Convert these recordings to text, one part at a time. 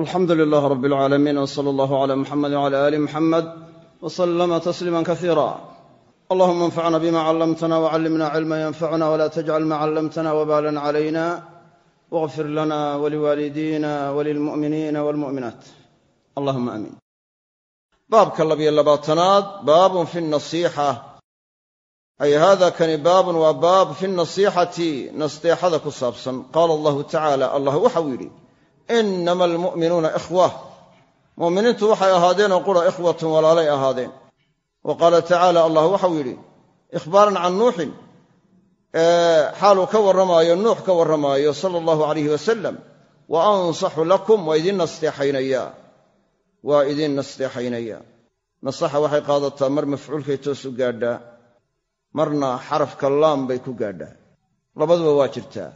alxamdu lilah rab alcaalamiin w sala allahu cala muxamedi wcala aali muxamed w salama tasliima kasiira allahuma anfacna bima callamtana wcallimna cilma yanfacuna wla tajcal ma callamtana wbalan calayna wاغfir lana waliwaalidina walilmu'miniina walmu'minaat allahuma amiin baabka labiyo labaatanaad baabun fi nasiixa. Ay hada kani baabun waa baab fi nasiixati nasteexada ku saabsan. Qaala allahu tacaala allah waxau yidhi inama almu'minuuna ikhwa mu'miniintu waxay ahaadeenoo qura ikhwatun walaalay ahaadeen wa qaala tacaala allah waxau yidhi ikhbaaran can nuuxin xaaluu ka warramaayo nuux ka warramaayo sala allahu alayh wasalam wa ansaxu lakum waa idiin nasteexaynayaa waa idiin nasteexaynaya nasaxa waxay qaadataa mar mafcuulkay toos u gaadhaa marna xarafka laam bay ku gaadhaa labaduba waa jirtaa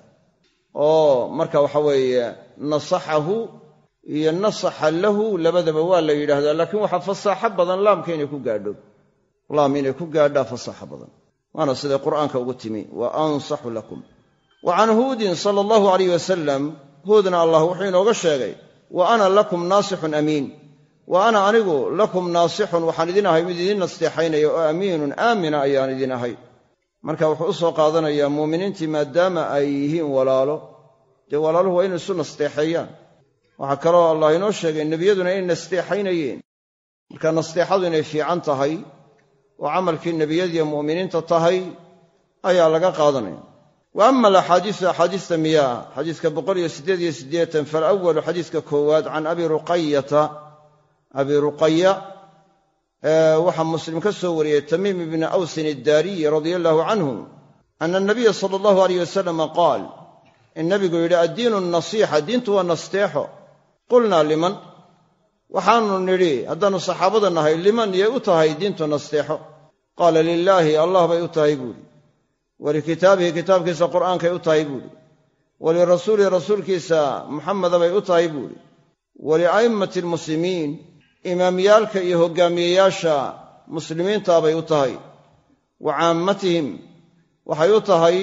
oo marka waxa weeye nasaxahu iyo nasaxa lahu labadaba waa la yidhaahdaa laakiin waxaa fasaaxo badan laamka inay ku gaadho. Laam inay ku gaadhaa fasaaxo badan. Waana siday qur'aanka ugu timi wa ansaxu lakum. Wa can huudin sala allahu alayh wasalam huudna allah wuxuu inooga sheegay wa ana lakum naasixun amiin. Wa ana anigu lakum naasixun waxaan idin ahay mid idiin nasteexaynaya oo amiinun aamina ayaan idin ahay. Marka wuxuu u soo qaadanayaa muuminiintii maadaama ay yihiin walaalo dee walaaluhu waa inay isu nasteexeeyaan. Waxaa kaloo allah inoo sheegay nebiyaduna inay nasteexaynayeen. Marka nasteexadu inay fiican tahay oo camalkii nebiyadiiyo mu'miniinta tahay ayaa laga qaadanaya. Wa ama alaxaadiisu axaadiista miyaa xadiiska boqoliyo siddeed iyo siddeetan falawalu xadiiska koowaad can abi ruqayata abi ruqaya waxaa muslim ka soo wariyey tamiim ibni awsin iddaariyi radia allahu canhu ana anabiya sala allahu alayh wasalama qaal in nabigu yidhi addiinu nasiixa diintu waa nasteexo. Qulnaa liman? Waxaanu nidhi haddaannu saxaabada nahay liman yay u tahay diintu nasteexo? Qaala lilaahi allah bay u tahay buuhi walikitaabihi kitaabkiisa qur'aankay u tahay buuhi walirasuulihi rasuulkiisa muxameda bay u tahay buuhi walia'immati almuslimiin imaamyaalka iyo hoggaamiyeyaasha muslimiintaabay u tahay. Wa caammatihim waxay u tahay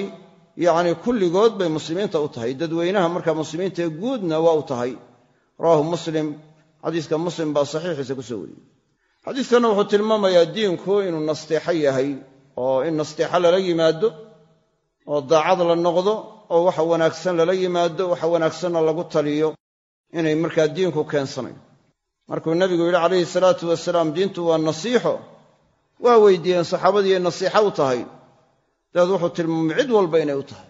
yacnii kulligood bay muslimiinta u tahay. Dadweynaha markaa muslimiintaee guudna waa u tahay. Rawaahu muslim xadiiska muslim baa saxiixiisa ku soo wariyey. Xadiiskanna wuxuu tilmaamayaa diinku inuu nasteexo yahay oo in nasteexo lala yimaado oo daacad la noqdo oo waxa wanaagsan lala yimaado waxa wanaagsanna lagu taliyo inay markaa diinku keensanayo markuu nebigu yidhi calayhi salaatu wasalaam diintu waa nasiixo. Waa weydiiyeen saxaabadiiay nasiixo u tahay dabeed wuxuu tilmaamay cid walba inay u tahay.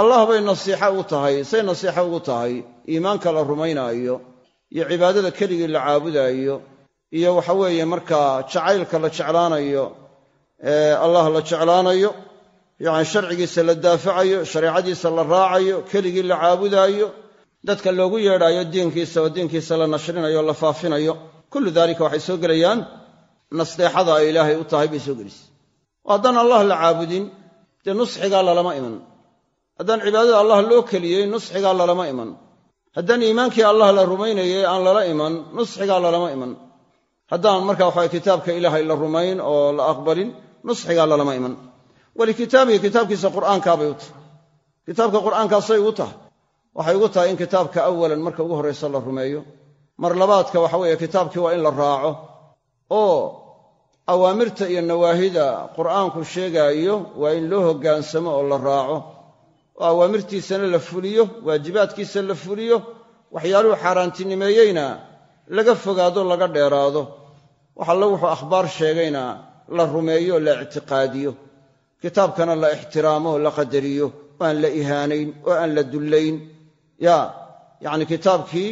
Allah bay nasiixo u tahay say nasiixo ugu tahay iimaanka la rumaynaayo iyo cibaadada keligii la caabudaayo iyo waxa weeye markaa jacaylka la jeclaanayo ee allah la jeclaanayo yacni sharcigiisa la daafacayo shareecadiisa la raacayo keligii la caabudaayo dadka loogu yeedhaayo diinkiisa oo diinkiisa la nashrinayo o la faafinayo kullu daalika waxay soo gelayaan nasteexada ay ilaahay u tahay bay soo gelaysa. Haddaan allah la caabudin dee nusxigaa lalama iman. Haddaan cibaadada allah loo keliyey nusxigaa lalama iman. Haddaan iimaankii allah la rumaynayay aan lala iman nusxigaa lalama iman. Haddaan marka waxaa kitaabka ilaahay la rumayn oo la aqbalin nusxigaa lalama iman. Walikitaabihi kitaabkiisa qur'aankaabay u tahay. Kitaabka qur'aankaasay ugu tahay. Waxay ugu tahay in kitaabka awalan marka ugu horraysa la rumeeyo. Mar labaadka waxa weeye kitaabkii waa in la raaco. Oo awaamirta iyo nawaahida qur'aanku sheegaayo waa in loo hoggaansamo oo la raaco. Oo awaamirtiisana la fuliyo waajibaadkiisa la fuliyo waxyaaluhu xaaraantinimeeyeyna laga fogaado laga dheeraado. Wax alle wuxuu akhbaar sheegayna la rumeeyo o la ictiqaadiyo. Kitaabkana la ixtiraamo oo la qadariyo oo aan la ihaanayn oo aan la dullayn. Ya yacni kitaabkii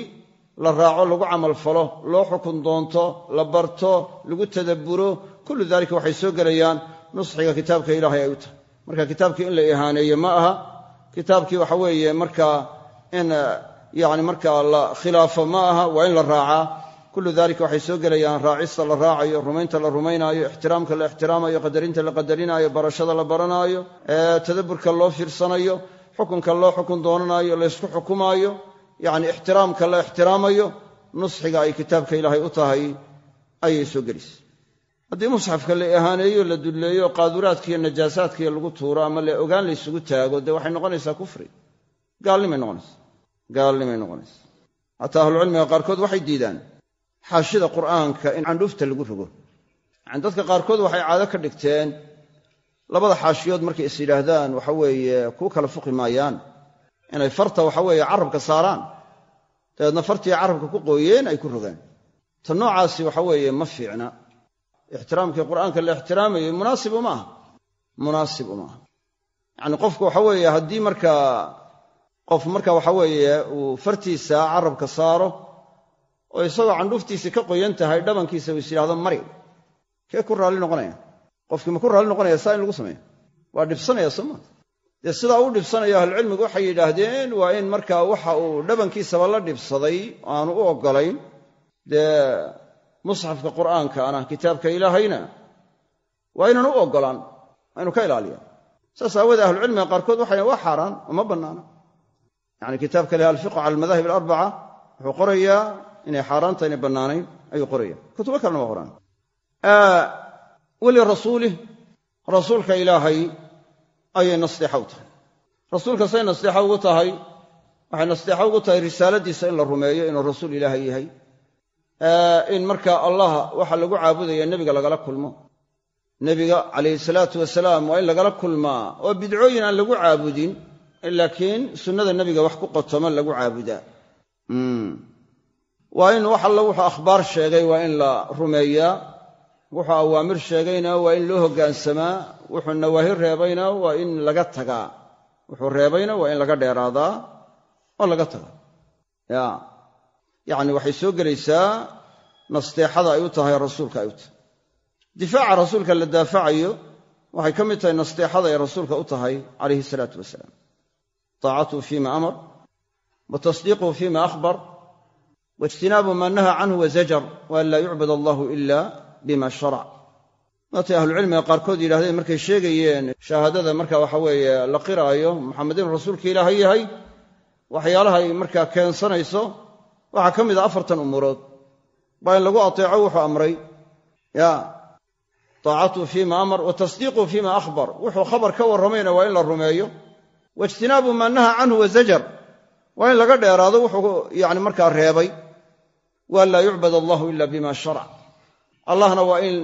la raaco lagu camalfalo loo xukun doonto la barto lagu tadabburo kullu daalika waxay soo gelayaan nusxiga kitaabka ilaahay ay u tahay marka kitaabkii in la ihaaneeye ma aha kitaabkii waxa weeye markaa in yani markaa la khilaafo ma aha waa in la raacaa kullu dalika waxay soo gelayaan raacista la raacayo rumaynta la rumaynaayo ixtiraamka la ixtiraamayo qadarinta la qadarinaayo barashada la baranaayo tadabburka loo fiirsanayo xukunka loo xukun doonanayo laysku xukumaayo yacni ixtiraamka la ixtiraamayo nusxiga ay kitaabka ilaahay u tahay ayay soo gelaysa haddii musxafka la ihaaneeyo la dulleeyo qaaduraadkiiyo najaasaadkiiyo lagu tuuro ama le ogaan laysugu taago dee waxay noqonaysaa kufri. Gaalnimay noqonaysa. Gaalnimay noqonaysa. Hataa ahlucilmiga qaarkood waxay diidaan xaashida qur'aanka in candhuufta lagu rogo. Yacani dadka qaarkood waxay caado ka dhigteen labada xaashiyood markay is yidhaahdaan waxa weeye kuu kala fuqi maayaan. Inay farta waxa weeye carabka saaraan. Dabeedna fartii carabka ku qooyeen ay ku rogaan. Ta noocaasi waxa weeye ma fiicna ixtiraamkii qur'aanka la ixtiraamayo munaasib uma aha munaasib uma aha yacni qofku waxa weeye haddii markaa qof marka waxa weeye uu fartiisa carabka saaro oo isagoo candhuuftiisii ka qoyan tahay dhabankiisa uu is yidhahdo mari kee ku raalli noqonaya qofkii ma ku raalli noqonaya saa in lagu sameeyo waa dhibsanaya soo maa dee sidaa u dhibsanayo ahlucilmigu waxay yidhaahdeen waa in markaa waxa uu dhabankiisaba la dhibsaday aanu u oggolayn dee musxafka qur'aanka ana kitaabka ilaahayna waa inaan u oggolaan waa inu ka ilaaliya saas aawoodee ahlucilmiga qaarkood waxay waa xaaraan uma bannaana. Yacni kitaabka leh alfiqu cala almadahib alarbaca wuxuu qorayaa inay xaaraanta inay bannaanayn ayuu qoraya kutubo kalena waa qoraan. Weli rasuulih rasuulka ilaahay ayay nasteexa u tahay. Rasuulka say nasteexa ugu tahay waxay nasteexa ugu tahay risaaladiisa in la rumeeyo inuu rasuul ilaahay yahay in marka allah waxa lagu caabudaya nebiga lagala kulmo. Nebiga calayhi salaatu wasalaam waa in lagala kulmaa oo bidcooyin aan lagu caabudin laakiin sunnada nebiga wax ku qotoma lagu caabudaa waa in wax alla wuxuu akhbaar sheegay waa in la rumeeyaa wuxuu awaamir sheegayna waa in loo hoggaansamaa wuxuu nawaahi reebayna waa in laga tagaa. Wuxuu reebayna waa in laga dheeraadaa. Oo laga tagaa ya yacni waxay soo gelaysaa nasteexada ay u tahay rasuulka ay u tahay. difaaca rasuulka la daafacayo waxay ka mid tahay nasteexada ay rasuulka u tahay calayhi salaatu wasalaam. taacatuhu fima amar wa tasdiiquhu fima akhbar waijtinaabu maa naha canhu wazajar wa an laa yucbad allahu ila bima sharac. Waatay ahlucilmiga qaarkood yidhahdeen markay sheegayeen shahaadada marka waxa weeye la qiraayo muxamed rasuulka ilaahay yahay waxyaalahay markaa keensanayso waxaa ka mid a afartan umuurood baa in lagu ateeco wuxuu amray ya taacatuhu fima amar wa tasdiiquhu fima akhbar. Wuxuu khabar ka warramayna waa in la rumeeyo. Waijtinaabu maa naha canhu wazajar waa in laga dheeraado wuxuu yani markaa reebay wa an laa yucbad allahu ila bima sharac. Allahna waa in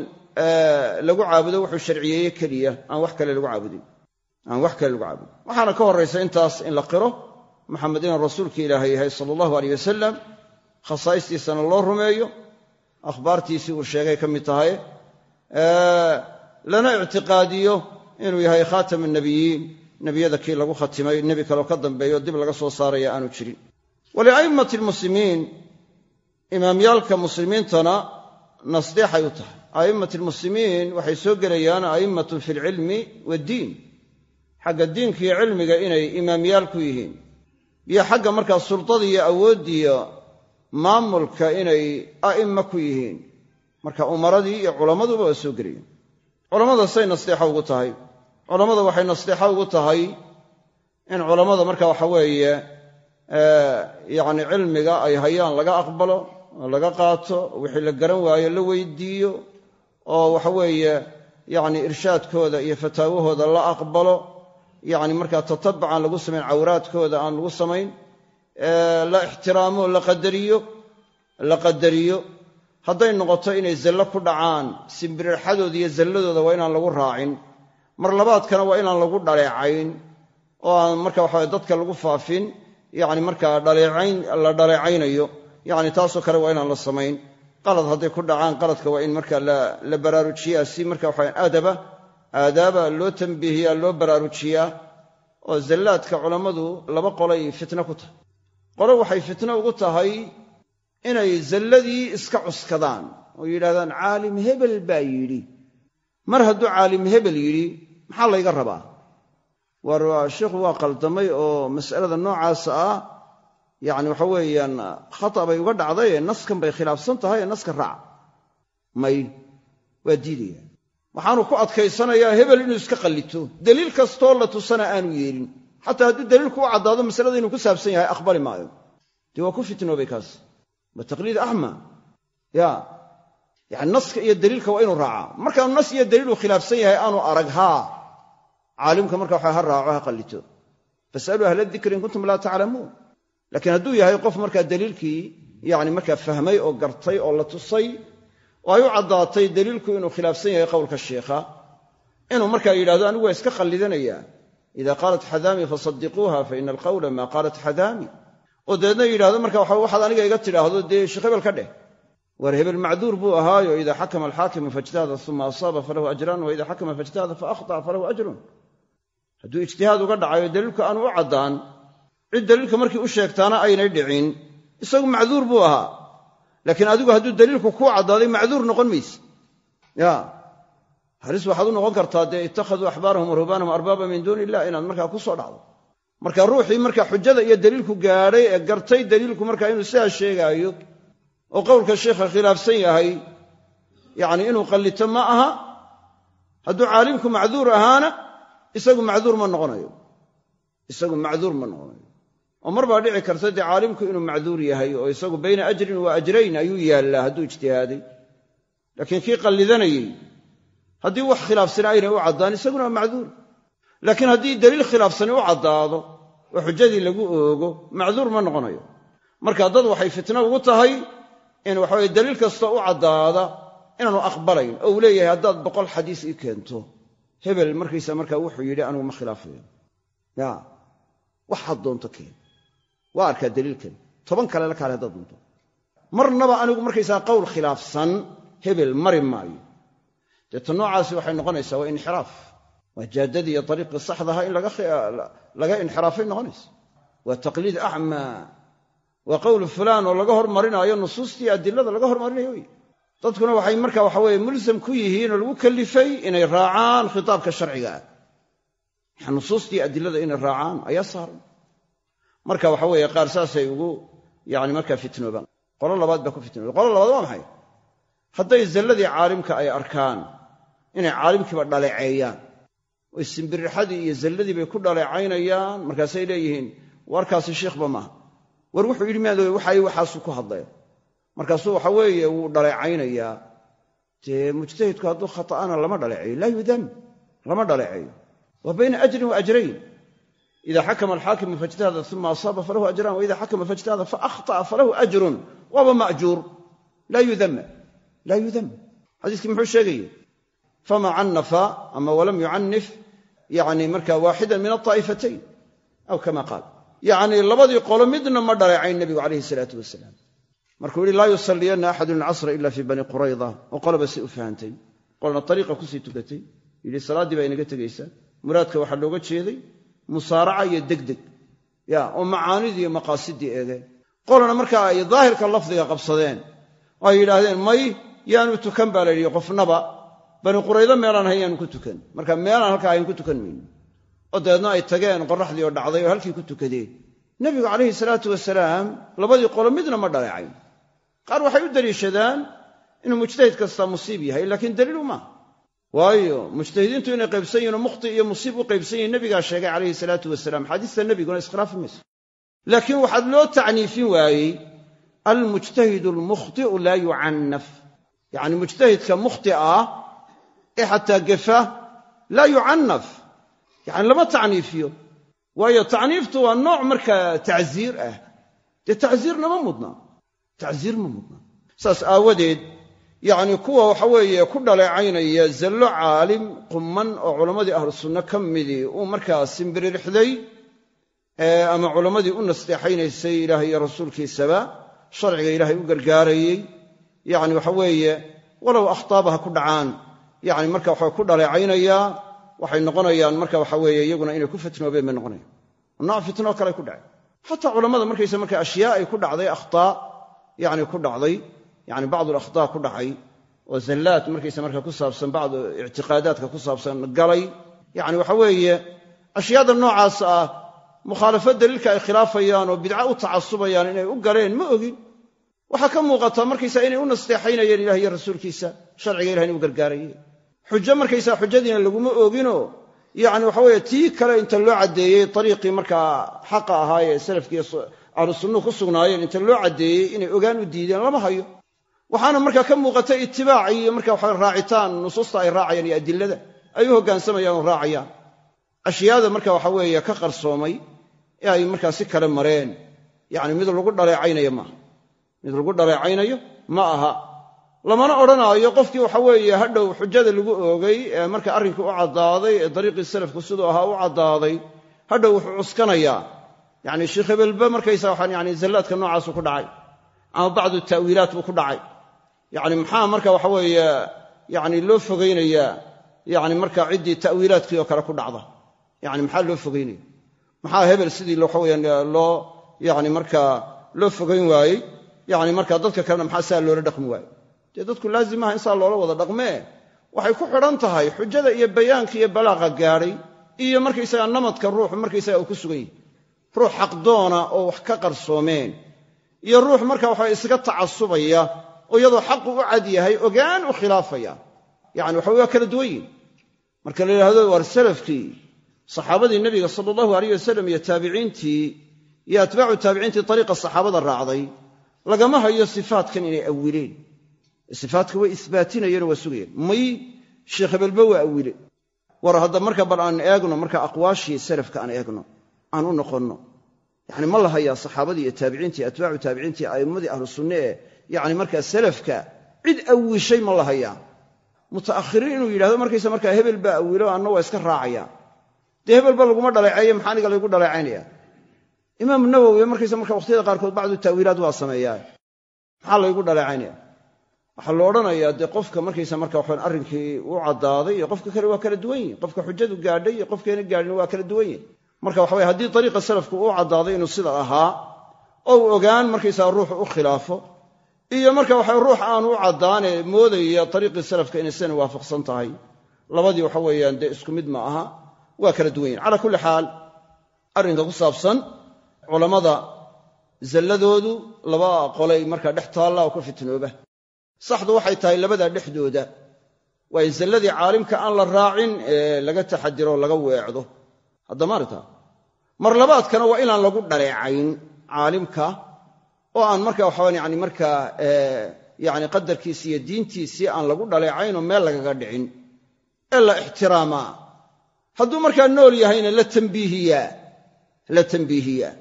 lagu caabudo wuxuu sharciyeeye keliya. Aan wax kale lagu caabudin. Aan wax kale lagu caabudin. Waxaana ka horraysa intaas in la qiro maxamed inuu rasuulka ilaahay yahay sala allahu aleyh wasalam khasaa'istiisana loo rumeeyo akhbaartiisii uu sheegay ka mid tahay lana ictiqaadiyo inuu yahay khaatam annabiyiin nebiyada kii lagu khatimay nebi kaleo ka dambeeyo dib laga soo saaraya aanu jirin. Walia'immati almuslimiin imaamyaalka muslimiintana nasdeexay u tahay. A'immat almuslimiin waxay soo gelayaan a'immatun fi alcilmi waaddiin xagga diinka iyo cilmiga inay imaamyaal ku yihiin. Iyo xagga markaa sultada iyo awooddiiyo maamulka inay a'imma ku yihiin. Marka umaradii iyo culammaduba waa soo gelayaan culammada say nasteexo ugu tahay. Culammada waxay nasteexo ugu tahay in culammada marka waxa weeye yacni cilmiga ay hayaan laga aqbalo laga qaato wixii la garan waayo la weydiiyo oo waxa weeye yacni irshaadkooda iyo fataawahooda la aqbalo. Yacni markaa tatabuc aan lagu samayn cawraadkooda aan lagu samayn la ixtiraamo la qadariyo la qadariyo. Hadday noqoto inay zallo ku dhacaan simbirixadooda iyo zalladooda waa inaan lagu raacin. Mar labaadkana waa inaan lagu dhaleecayn oo aan marka waxawe dadka lagu faafin yacni markaa dhaleecayn la dhaleecaynayo. Yacni taasoo kale waa inaan la samayn. Qalad hadday ku dhacaan qaladka waa in marka la baraarujiyaa si marka waxa aadaba aadaaba loo tambiihiyaa loo baraarujiyaa. Oo zallaadka culammadu laba qolay fitno ku tahay qolo waxay fitno ugu tahay inay zalladii iska cuskadaan oo yidhahdaan caalim hebel baa yidhi. Mar hadduu caalim hebel yidhi maxaa layga rabaa? War sheikhu waa qaldamay oo mas'alada noocaasa ah yacni waxa weeyaan khata bay uga dhacdaye naskan bay khilaafsan tahay ee naska raaca may waa diidaya. Waxaanu ku adkaysanayaa hebel inuu iska qallito deliil kastoo la tusana aanu yeelin xataa hadduu daliilku u caddaado masalada inuu ku saabsan yahay aqbali maayo. Dee waa ku fitnoobay kaas. Waa taqliid axma ya. Yani naska iyo daliilka waa inuu raacaa markaanu nas iyo daliil uu khilaafsan yahay aanu arag haa caalimka marka waxa ha raaco ha qallito fasaluu ahla dikri in kuntum laa taclamuun laakiin hadduu yahay qof markaa daliilkii yani markaa fahmay oo gartay oo la tusay oo ay u caddaatay daliilku inuu khilaafsan yahay qowlka sheikha. Inuu markaa yidhahdo anigu waa iska qallidanayaa ida qaalat xadaami fasadiquuha fa ina alqawla maa qaalat xadaami oo dabeedna yidhahdo marka waxaad aniga iga tidhaahdo dee sheekh hebel ka dheh war hebel macduur buu ahaayo ida xakama alxaakimu faijtahada uma asaaba falahu ajraan wa ida xakama faijtahada faahطa'a falahu ajrun hadduu ijtihaad uga dhacayo daliilku aanu u caddaan cid daliilka markii u sheegtaana aynay dhicin isagu macduur buu ahaa laakiin adigu hadduu daliilku kuu caddaaday macduur noqon mayse halis waxaad u noqon kartaa dee ittakhaduu axbaarahum wa ruhbaanahum arbaaba min duuni illah inaad markaa ku soo dhacdo. Marka ruuxii marka xujada iyo daliilku gaadhay ee gartay daliilku marka inuu sidaa sheegaayo oo qowlka sheikha khilaafsan yahay yacni inuu qallito ma aha hadduu caalimku macduur ahaana isagu macduur ma noqonayo. Isagu macduur ma noqonayo. Oo mar baa dhici karta dee caalimku inuu macduur yahay oo isagu bayna ajrin wa ajrayn ayuu yaallaa hadduu ijtihaaday. Laakiin kii qallidanayey haddii wax khilaafsani aynay u caddaan isaguna macduur laakiin haddii daliil khilaafsani u caddaado oo xujadii lagu oogo macduur ma noqonayo. Marka dad waxay fitno ugu tahay in waxaweye daliil kasta u caddaada inaanu aqbalayn. Oo uu leeyahay haddaad boqol xadiis ii keento hebel markaysa markaa wuxuu yidhi anugu ma khilaafayo ya. Waxaad doonto keen. Waa arkaa daliilkan toban kale la kaale haddaad doonto. Marnaba anigu markaysaa qowl khilaafsan hebel mari maayo deeta noocaasi waxay noqonaysaa waa inxiraaf. Waa jaaddadii iyo ariiqii saxdaha in laga inxiraafay noqonaysa. Waa taqliid acmaa waa qowlu fulaan oo laga hormarinaayo nusuustii adilada laga hormarinayo wey dadkuna waxay marka waxa weye mulsam ku yihiin oo lagu kalifay inay raacaan khitaabka sharciga. Ah nusuustii adilada inay raacaan ayaa saaran. Marka waxa weeye qaar saasay ugu yani markaa fitnoobaan qolo labaad baa ku fitnooba qolo labaad waa maxay? Hadday zalladii caalimka ay arkaan inay caalimkiiba dhaleeceeyaan oy simbirixadii iyo zalladii bay ku dhaleecaynayaan. Markaasay leeyihiin warkaasi shiikhba maaha. War wuxuu yidhi maad waxay waxaasuu ku hadlaya. Markaasuu waxa weeye wuu dhaleecaynayaa. Dee mujtahidku hadduu khata'ana lama dhaleeceeyo laa yudam lama dhaleeceeyo waa bayna ajrin wa ajrayn. Ida xakama alxaakimu faijtahada uma asaaba falahu ajraan waida xakama faijtahada faahطa'a falahu ajrun waaba ma'juur. Laa yudama laa yudam xadiiskii muxuu sheegayey fama cannafa ama walam yucannif yani marka waaxidan min alطaa'ifatayn aw kama qaal yacni labadii qolo midna ma dhaleecayn nebigu calayhi salaatu wasalaam markuu yihi laa yusalliyanna axadun alcasra ila fii bani qurayda oo qoloba si u fahantay qolna ariiqa ku sii tukatay yidhi salaaddii baa inaga tegaysa muraadka waxaa looga jeeday musaaraca iyo degdeg ya oo macaanidii iyo maqaasidii eegeen qolana markaa ay daahirka lafdiga qabsadeen oo ay yidhaahdeen may yaanu tukan baa la bani quraydo meelaan ahay yaanu ku tukan. Marka meelaan halkaa ahayn ku tukan mayno oo dabeedna ay tageen qorraxdii oo dhacday oo halkii ku tukadeen nebigu calayhi salaatu wasalaam labadii qolo midna ma dhaleecayn qaar waxay u daliishadaan inuu mujtahid kastaa musiib yahay laakiin daliilu maaha waayo mujtahidiintu inay qaybsan yihiin oo mukhti iyo musiib u qaybsan yihiin nebigaa sheegay calayhi salaatu wasalaam xaadiista nebiguna iskhilaafi mayso. Laakiin waxaad loo tacniifin waayey almujtahidu almukhti'u laa yucannaf. Yacni mujtahidka mukhti ah ee xataa gefa laa yucannaf yacni lama tacniifiyo. Waayo tacniiftu waa nooc markaa tacsiir ah. Dee tacsiirna ma mudna. Tacsiir ma mudna. Saas aawadeed yacni kuwa waxa weeye ku dhaleecaynaya zallo caalim qumman oo culammadii ahlu sunno ka midii uu markaa simbiririxday ama culammadii u nasteexaynaysay ilaah iyo rasuulkiisaba sharciga ilaahay u gargaarayey yacni waxa weeye walow akhtaaba ha ku dhacaan yacni marka waxa ku dhaleecaynayaa waxay noqonayaan marka waxa weeye iyaguna inay ku fitnoobeen bay noqonayan nooc fitnoo kale ku dhacay. Xataa culammada markaysa marka ashyaa ay ku dhacday akhtaa yacni ku dhacday yani bacdu alakhtaa ku dhacay oo zallaad markaysa marka ku saabsan bacdu ictiqaadaadka ku saabsan galay. Yani waxa weeye ashyaada noocaas ah mukhaalafo daliilka ay khilaafayaan oo bidca u tacasubayaan inay u galeen ma ogin. Waxaa ka muuqata markaysa inay u nasteexaynayeen ilah iyo rasuulkiisa sharciga ilah inay u gargaarayeen xujo markaysaa xujadiina laguma ooginoo yacni waxa weeye tii kale inta loo caddeeyey ariiqii markaa xaqa ahaa ee salafkiiyo ahlu sunnuhu ku sugnaayeen inta loo caddeeyey inay ogaan u diideen lama hayo. Waxaana markaa ka muuqata itibaac iyo marka waxa raacitaan nusuusta ay raacayaan iyo adilada ay u hoggaansamayaan oo raacayaan. Ashyaada marka waxa weeye ka qarsoomay ee ay markaa si kale mareen. Yacni mid lagu dhaleecaynayo maaha. Mid lagu dhaleecaynayo ma aha lamana odhanaayo qofkii waxa weeye hadhow xujada lagu oogay ee marka arrinkii u caddaaday ee dariiqii salafku siduu ahaa u caddaaday hadhow wuxuu cuskanayaa. Yacni sheekh hebelba markaysa waxaan yani zallaadka noocaasu ku dhacay ama bacdu ta'wiilaat buu ku dhacay. Yacni maxaa marka waxa weeye yacni loo fogaynayaa yacni marka ciddii ta'wiilaadkii oo kale ku dhacda? Yacni maxaa loo fogaynaya? Maxaa hebel sidii waxa weeyaan loo yacni markaa loo fogayn waayey? Yacni marka dadka kalena maxaa saa loola dhaqmi waaye dee dadku laazimaha in saa loola wada dhaqmee waxay ku xidhan tahay xujada iyo bayaanka iyo balaaqa gaadhay iyo markaysaga namadka ruuxu markaysaga uu ku sugan yahay ruux xaqdoona oo wax ka qarsoomeen. Iyo ruux marka waxa isaga tacasubaya oo iyadoo xaqu u cad yahay ogaan u khilaafaya. Yacni waxa waa kala duwan marka la yidhahdo waar salafkii saxaabadii nebiga sala allahu alayh wasalam iyo taabiciintii iyo atbaacu taabiciintii ariiqa saxaabada raacday lagama hayo sifaatkan inay awileen sifaatka way isbaatinayeen oo waa sugayeen. May sheekh hebelba waa awile war hadda marka bal aan eegno marka aqwaashii salafka aan eegno aan u noqonno yani ma la hayaa saxaabadii iyo taabiciintii atbaacu taabiciintii a'immadii ahlu sunne ee yani markaa salafka cid awishay ma la hayaa muta'akhiriin inuu yidhahdo markaysa markaa hebel baa awilo anna waa iska raacaya dee hebelba laguma dhaleeceeye maxaa aniga laygu dhaleecaynaya imaamu nawowi markaysa marka waqhtiyada qaarkood bacdu ta'wiilaad waa sameeyaa. Maxaa laygu dhaleecaynaya waxaa lo odhanayaa dee qofka markaysa marka waxaan arrinkii u caddaaday iyo qofka kale waa kala duwan yihiin qofka xujadu gaadhay iyo qofkeena gaadhin waa kala duwan yihiin marka waxa weye haddii dariiqa salafku uu caddaaday inuu sida ahaa oo u ogaan markaysaa ruuxu u khilaafo iyo marka waxa ruux aanu u caddaane moodaya dariiqii salafka inay waafaqsan tahay labadii waxa weeyaan dee isku mid ma aha waa kala duwan yihiin calaa kulli xaal arrinka ku saabsan culammada zalladoodu laba qolay markaa dhex taalla oo ka fitnooba saxdu waxay tahay labadaa dhexdooda. Waayo zalladii caalimka aan la raacin ee laga taxadiro laga weecdo. Haddamaarta mar labaadkana waa inaan lagu dhaleecayn caalimka oo aan marka waxaban yani markaa yani qadarkiisi iyo diintiisii aan lagu dhaleecaynoo meel lagaga dhicin. Ee la ixtiraamaa hadduu markaa nool yahayna la tambiihiyaa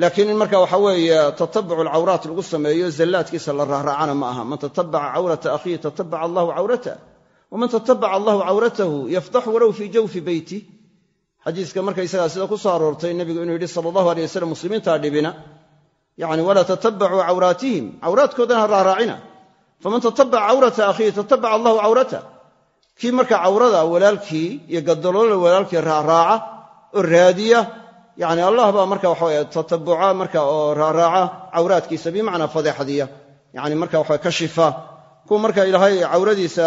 laakiin in marka waxa weeye tatabucu alcawraat lagu sameeyo zallaadkiisa la raaraacana ma aha. Man tatabaca cawrata akhiihi tatabaca allahu cawratah waman tatabaca allahu cawratahu yafdaxu walow fii jawfi beyti xadiiska markaysagaa sida ku soo aroortay nebigu inuu yidhi sala allahu alay wasalam muslimiintaa dhibina. Yacni walaa tatabacuu cawraatihim. Cawraadkoodana ha raaraacina faman tatabaca cawrata akhiihi tatabaca allahu cawratah kii marka cawrada walaalkii iyo gadaloola walaalkii raaraaca oo raadiya yani allah baa marka waxawe tatabuca marka oo raaraaca cawraadkiisa bimacnaa fadeexadiya. Yani marka waxa kashifa kuwa marka ilaahay cawradiisa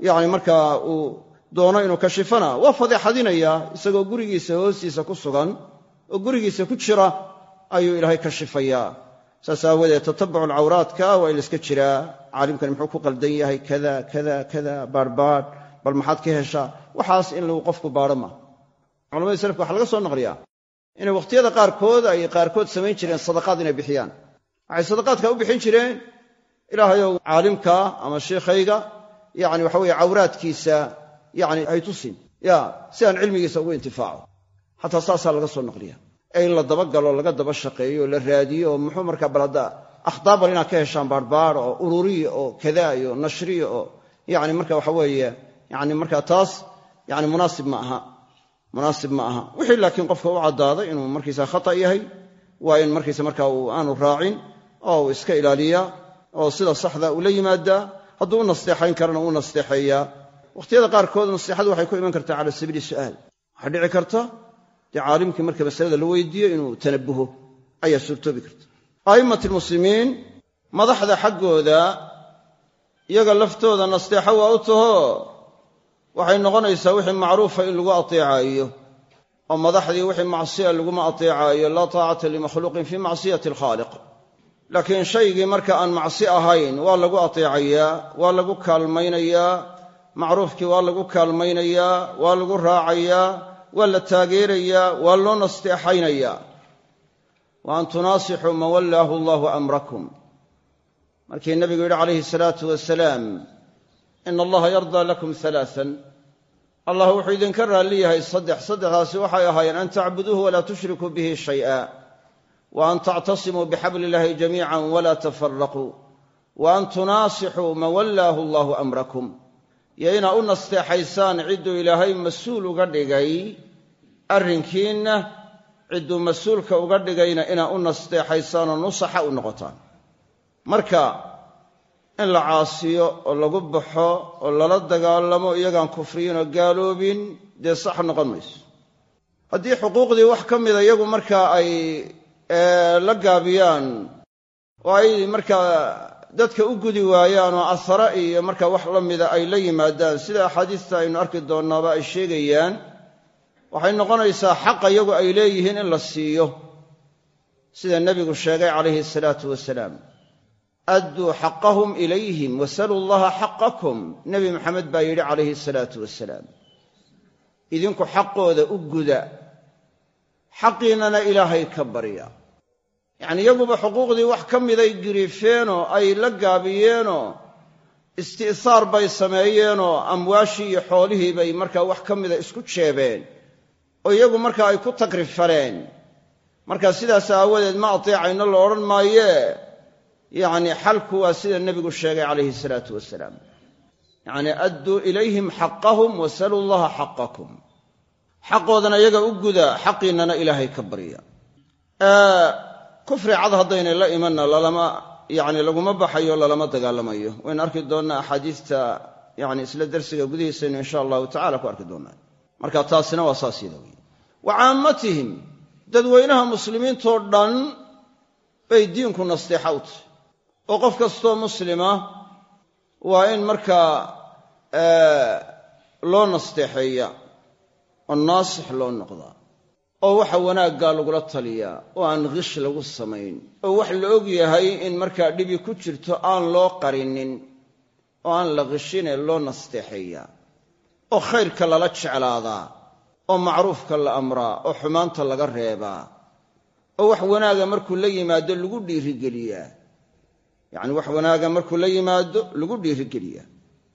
yani marka uu doono inuu kashifana waa fadeexadinaya isagoo gurigiisa hoostiisa ku sugan oo gurigiisa ku jira ayuu ilaahay kashifaya saas aawadeed tatabucu alcawraadka waa in jiraa. Caalimkani muxuu ku qaldan yahay kada kada kada baarhbaadh bal maxaad ka heshaa? Waxaas in lagu qofku baadho ma. Salafka waxa laga soo naqliyaa inay wakhtiyada qaarkood ay qaarkood samayn jireen sadaqaad inay bixiyaan. Waxay sadaqaadka u bixin jireen ilaahayow caalimka ama shiikhayga yani waxa weye cawraadkiisa yani hay tusin. Ya si aan cilmigiisa ugu intifaaco xataa saasaa laga soo naqliya. Ee in la dabagalo laga daba shaqeeyo oo la raadiyo oo muxuu markaa bal hadda akhdaabal inaad ka heshaan baarhbaar oo ururiya oo kadaa iyo nashriya oo yani marka waxa weeye yani markaa taas yani munaasib ma aha munaasib ma aha. Wixii laakiin qofka u caddaaday inuu markaysa khata yahay waa in markaysa marka uu aanu raacin oo uu iska ilaaliyaa oo sida saxda uu la yimaadaa hadduu u nasteexayn karana uu nasteexeeyaa. Wakhtiyada qaarkood nasteexadu waxay ku iman kartaa cala sabiili su'aal. Waxaa dhici karta dee caalimkii marka masalada la weydiiyo inuu tanabuho ayaa suurtoobi karta. A'immat almuslimiin madaxda xaggooda iyaga laftooda nasteexo waa u taho waxay noqonaysaa wixii macruufa in lagu ateecaayo oo madaxdii wixii macsiya laguma ateecaayo laa taacata limakhluuqin fii macsiyati alkhaaliq laakiin shaygii marka aan macsi ahayn waa lagu ateecayaa waa lagu kaalmaynayaa macruufkii waa lagu kaalmaynayaa waa lagu raacayaa waa la taageerayaa waa loo nasteexaynayaa. Wa an tunaasixuu man wallaahu allahu amrakum. Markii nebigu yidhi calayhi salaatu wasalaam ina allaha yardaa lakum alaaan allah wuxuu idinka raalli yahay saddex saddexdaasi waxay ahaayeen an tacbuduuhu walaa tushrikuu bihi shay'a wa an tactasimuu bixabli illaahi jamiican walaa tafaraquu wa an tunaasixuu man wallaahu allahu amrakum iyo inaa u nasteexaysaan cidduu ilaahay mas'uul uga dhigay arrinkiinna cidduu mas'uulka uga dhigayna inaa u nasteexaysaanoo nusaxa u noqotaan marka in la caasiyo oo lagu baxo oo lala dagaalamo iyagaan kufriyin oo gaaloobin dee sax noqon mayso. Haddii xuquuqdii wax ka mida iyagu markaa ay la gaabiyaan oo ay markaa dadka u gudi waayaan oo asare iyo markaa wax la mida ay la yimaadaan sida axaadiista aynu arki doonnaaba ay sheegayaan waxay noqonaysaa xaqa iyagu ay leeyihiin in la siiyo sida nebigu sheegay calayhi salaatu wasalaam adduu xaqahum ilayhim wasaluu llaha xaqakum nebi maxamed baa yidhi calayhi salaatu wasalaam idinku xaqooda u guda xaqiinnana ilaahay ka barya yacnii iyaguba xuquuqdii wax ka miday giriifeenoo ay la gaabiyeenoo isti'saar bay sameeyeenoo amwaashii iyo xoolihii bay markaa wax ka mida isku jeebeen oo iyagu markaa ay ku tagrifaleen markaa sidaas aawadeed ma ateecayno la odhan maayee yacni xalku waa sida nebigu sheegay calayhi salaatu wasalaam. Yacnii adduu ilayhim xaqahum wasaluu llaha xaqakum. Xaqoodana iyaga u guda xaqiinnana ilaahay ka barya. Kufri cad haddaynay la imanna lalama yacni laguma baxayo lalama dagaalamayo. Waynu arki doonnaa axaadiista yani isla dersiga gudihiisaynu insha allahu tacala ku arki doonnaa marka taasina waa saas yada wey wa caammatihim dadweynaha muslimiintoo dhan bay diinku nasteexa u tahy oo qof kastoo muslima waa in markaa loo nasteexeeya oo naasix loo noqdaa oo waxa wanaaggaa lagula taliyaa oo aan kish lagu samayn oo wax la og yahay in markaa dhibi ku jirto aan loo qarinin oo aan la khishine loo nasteexeeyaa oo khayrka lala jeclaadaa oo macruufka la amraa oo xumaanta laga reebaa oo wax wanaaga markuu la yimaado lagu dhiirigeliyaa yacni wax wanaaga markuu la yimaado lagu dhiirigeliyaa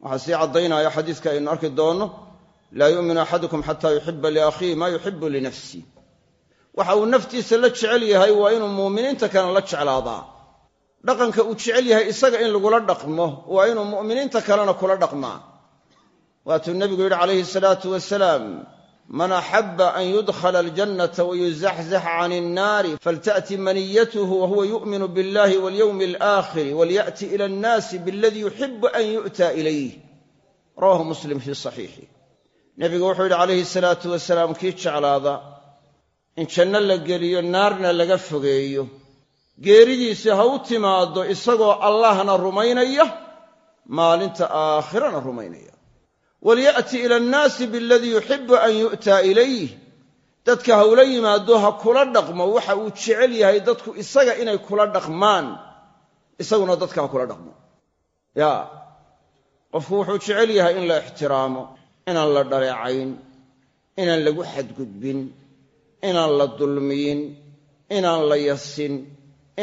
waxaa sii caddaynaya xadiiska aynu arki doonno laa yu'minu axadukum xataa yuxiba liakhiihi maa yuxibu linafsi waxa uu naftiisa la jecel yahay waa inuu muuminiinta kale la jeclaadaa. Dhaqanka uu jecel yahay isaga in lagula dhaqmo waa inuu mu'miniinta kalena kula dhaqmaa. Waatuu nebigu yidhi calayhi salaatu wasalaam man axaba an yudkhala aljannata wayuzaxzax can innaari falta'ti maniyatuhu wahuwa yu'minu biاllahi walyowmi alaakhiri walya'ti ila annaasi bialadii yuxibu an yu'ta ilayh rawahu muslim fii saxiixi nebigu wuxuu yidhi calayhi salaatu wasalaam kii jeclaada in janno la geliyo naarna laga fogeeyo geeridiisi ha u timaaddo isagoo allahna rumaynaya maalinta aakhirana rumaynaya walya'ti ila annaasi bialadii yuxibu an yu'taa ilayh. Dadka ha ula yimaado ha kula dhaqmo. Waxa uu jecel yahay dadku isaga inay kula dhaqmaan. Isaguna dadka ha kula dhaqmo. Ya qofku wuxuu jecel yahay in la ixtiraamo inaan la dhaleecayn inaan lagu xadgudbin inaan la dulmiyin inaan la yasin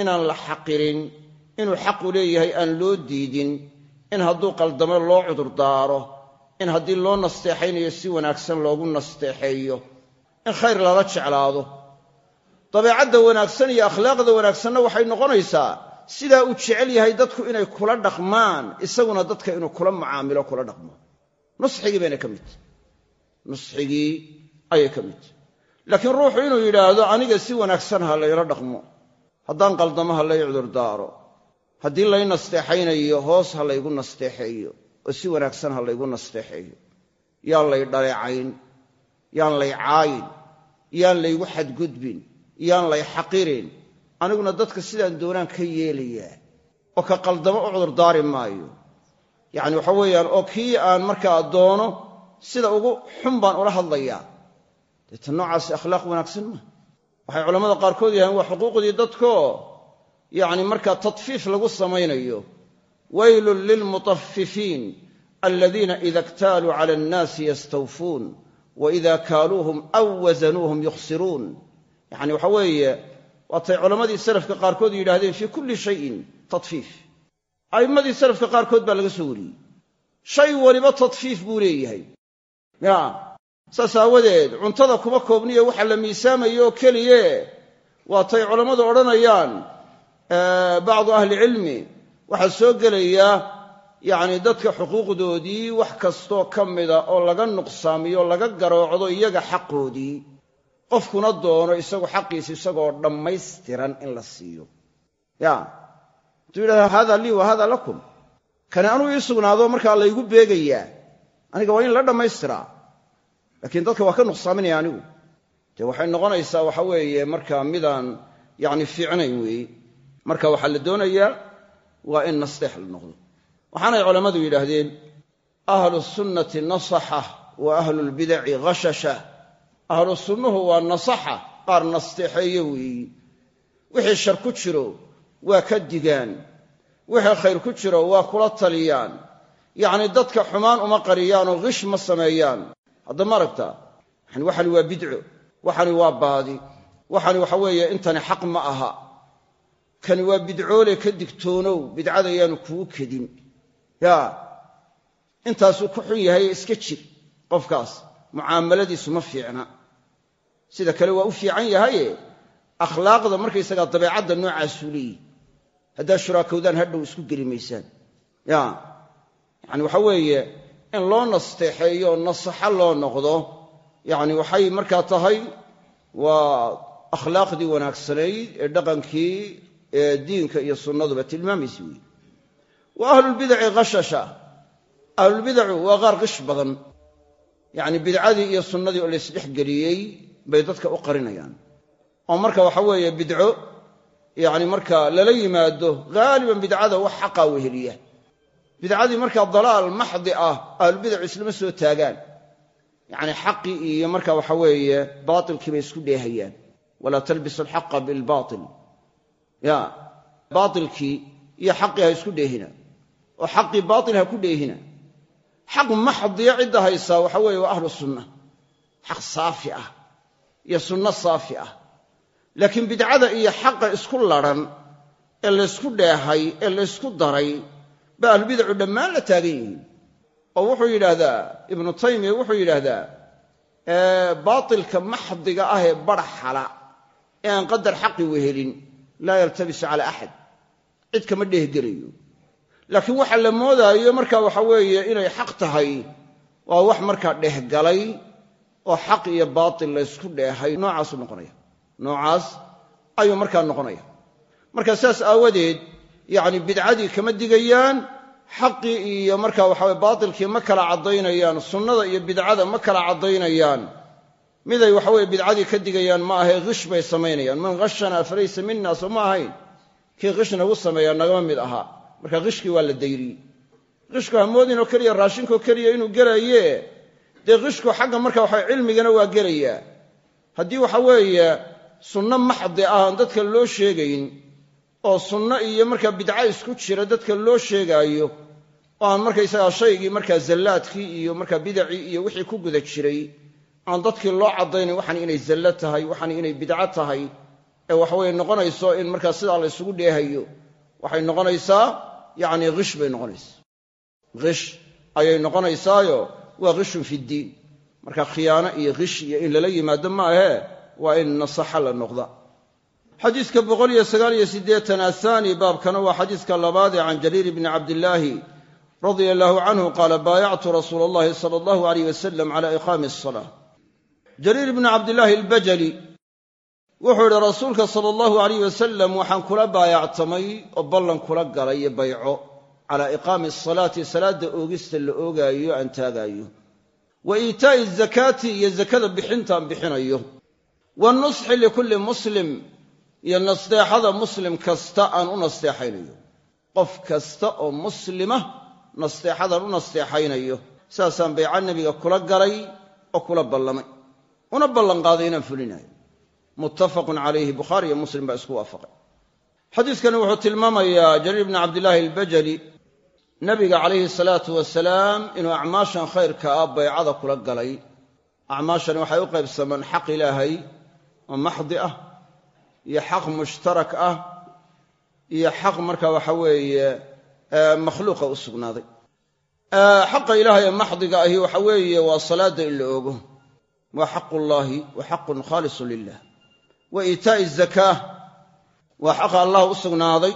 inaan la xaqirin inuu xaqu leeyahay aan loo diidin in hadduu qaldamo loo cudurdaaro in haddii loo nasteexaynayo si wanaagsan loogu nasteexeeyo in khayr lala jeclaado. Dabeecadda wanaagsan iyo akhlaaqda wanaagsanna waxay noqonaysaa sidaa uu jecel yahay dadku inay kula dhaqmaan isaguna dadka inuu kula mucaamilo kula dhaqmo. Nusxigii bayna ka mid. Nusxigii ayay ka mid. Tahy laakiin ruuxu inuu yidhaahdo aniga si wanaagsan ha layla dhaqmo. Haddaan qaldamo ha lay cudurdaaro haddii lay nasteexaynayo hoos ha laygu nasteexeeyo oo si wanaagsan ha laygu nasteexeeyo. Yaan lay dhaleecayn yaan lay caayin yaan laygu xadgudbin yaan lay xaqirin aniguna dadka sidaan doonaan ka yeelayaa oo ka qaldamo u cudurdaari maayo. Yacni waxa weeyaan oo kii aan markaa doono sida ugu xun baan ula hadlayaa. Deeta noocaasi akhlaaq wanaagsan maa waxay culammada qaarkood yahaen waa xuquuqdii dadkoo yacni markaa tadfiif lagu samaynayo waylun lilmutaffifiin aladiina ida ktaaluu cala annaasi yastawfuun wa ida kaaluuhum aw wasanuuhum yukhsiruun yacni waxa weeye waatay culammadii salafka qaarkood yidhahdeen fii kulli shayin tadfiif a'immadii salafka qaarkood baa laga soo wariyey shay waliba tadfiif buu leeyahay ya saas aawadeed cuntada kuma koobniyo waxa la miisaamayo oo keliye waatay culammadu odhanayaan bacdu ahlicilmi waxaa soo gelaya yacni dadka xuquuqdoodii wax kastoo ka mida oo laga nuqsaamiyo laga garoocdo iyaga xaqoodii qofkuna doono isagu xaqiisa isagoo dhammaystiran in la siiyo. Ya. Hadduu yidhahda hada lii wa hada lakum. Kani anuu ii sugnaado markaa laygu beegayaa aniga waa in la dhammaystiraa laakiin dadka waa ka nuqsaaminaya anigu. Dee waxay noqonaysaa waxa weeye markaa midaan yacni fiicnayn weeye marka waxaa la doonayaa waa in nasteex la noqdo. Waxaanay culammadu yidhaahdeen ahlu sunnati nasaxa wa ahlu lbidaci khashasha ahlu sunnuhu waa nasaxa qaar nasteexeeye weeyi. Wixii shar ku jiro waa ka digaan. Wixii khayr ku jiro waa kula taliyaan. Yacni dadka xumaan uma qariyaanoo khish ma sameeyaan. Hadda ma aragtaa yani waxani waa bidco waxani waa baadi waxani waxa weeye intani xaq ma aha kani waa bidcoole ka digtoonow bidcada yaanu kugu kedin. Ya intaasuu ku xun yahay iska jir qofkaas mucaamaladiisu ma fiicna. Sida kale waa u fiican yahaye akhlaaqda markaysagaa dabeecadda noocaasuu leeyihi haddaad shuraakowdaan hadhow isku geli maysaan. Ya yacani waxa weeye in loo nasteexeeyo nasaxo loo noqdo yacni waxay markaa tahay waa akhlaaqdii wanaagsanayd ee dhaqankii ee diinka iyo sunnaduba tilmaamaysa weeye wa ahlulbidaci khashasha ahlulbidacu waa qaar qish badan. Yacni bidcadii iyo sunnadii oo laysdhex geliyey bay dadka u qarinayaan. Oo marka waxa weeye bidco yacni marka lala yimaado haaliban bidcada wax xaqaa weheliya bidcadii markaa dalaal maxdi ah ahlulbidacu islama soo taagaan. Yacni xaqii iyo marka waxa weeye baatilkii bay isku dheehayaan. Walaa talbisu alxaqa bilbaatil ya baatilkii iyo xaqii ha isku dheehina. Oo xaqii baatil ha ku dheehina. Xaq maxdiya cidda haysaa waxa weeye waa ahlu sunna xaq saafi ah iyo sunno saafi ah. Laakiin bidcada iyo xaqa isku ladhan ee laysku dheehay ee laysku daray ba ahlubidacu dhammaan la taagan yihiin. Oo wuxuu yidhaahdaa ibnu taymiya wuxuu yidhaahdaa baatilka maxdiga ah ee barxala ee aan qadar xaqi wehelin laa yaltabisu cala axad. Cid kama dheehgelayo laakiin waxa la moodaayo marka waxa weeye inay xaq tahay waa wax markaa dhehgalay oo xaq iyo baatil laysku dheehay. Noocaasuu noqonaya. Noocaas ayuu markaa noqonaya. Marka saas aawadeed yacni bidcadii kama digayaan xaqii iyo marka waxaweye baatilkii ma kala caddaynayaan sunnada iyo bidcada ma kala caddaynayaan miday waxaweye bidcadii ka digayaan ma ahae kish bay samaynayaan. Man khashanaa falaysa mina soo ma ahayn. Kii kish nagu sameeyaa nagama mid ahaa marka kishkii waa la dayriyey kishku hamoodinoo keliya raashinkoo keliya inuu gelaye. Dee kishku xagga marka waxa cilmigana waa gelayaa. Haddii waxa weeye sunno maxdi ah dadka loo sheegayn oo sunno iyo markaa bidca isku jira dadka loo sheegaayo oo aan markaysagaa shaygii markaa zallaadkii iyo markaa bidacii iyo wixii ku guda jiray aan dadkii loo caddaynayn waxan inay zallo tahay waxan inay bidco tahay ee waxaweye noqonayso in markaa sidaa la ysugu dheehayo waxay noqonaysaa yacni kish bay noqonaysaa. Kish ayay noqonaysaayo waa khishun fiddiin marka khiyaano iyo kish iyo in lala yimaado ma ahee waa in nasaxa la noqda. Siddeetan ahaani baabkana waa xadiiska labaad ee can jariir bni cabdillaahi radia allaahu canhu qaala baayactu rasuula allahi sala allahu alayh wasalam cala iqaami asala jariir bni cabdillaahi albajali wuxuu idhi rasuulka sala allahu alayh wasalam waxaan kula baayactamay oo ballan kula galay bayco calaa iqaami asalaati salaadda oogista la oogaayo aan taagaayo. Wa iitaa'i azakaati iyo zakada bixintaan bixinayo. Wanusxi likulli muslim iyo nasteexada muslim kasta aan u nasteexaynayo. Qof kasta oo muslima nasteexadaan u nasteexaynayo. Saasaan bayca nebiga kula galay oo kula ballamay una ballanqaaday inaan fulinayo. Muttafaqun calayhi bukhaari iyo muslim baa isku waafaqay. Xadiiskani wuxuu tilmaamayaa jariir bni cabdillaahi albajali nabiga calayhi salaatu wasalaam inuu acmaashan khayrka ah baycada kula galay. Acmaashani waxay u qaybsamaan xaq ilaahay oo maxdi ah iyo xaq mushtarak ah iyo xaq marka waxa weeye makhluuqa u sugnaaday. Xaqa ilaahay ee maxdiga ahi waxa weeye waa salaadda in la ogo waa xaqullaahi wa xaqun khaalisun lilah wa iitaa'i zakaa waa xaqa allah u sugnaaday.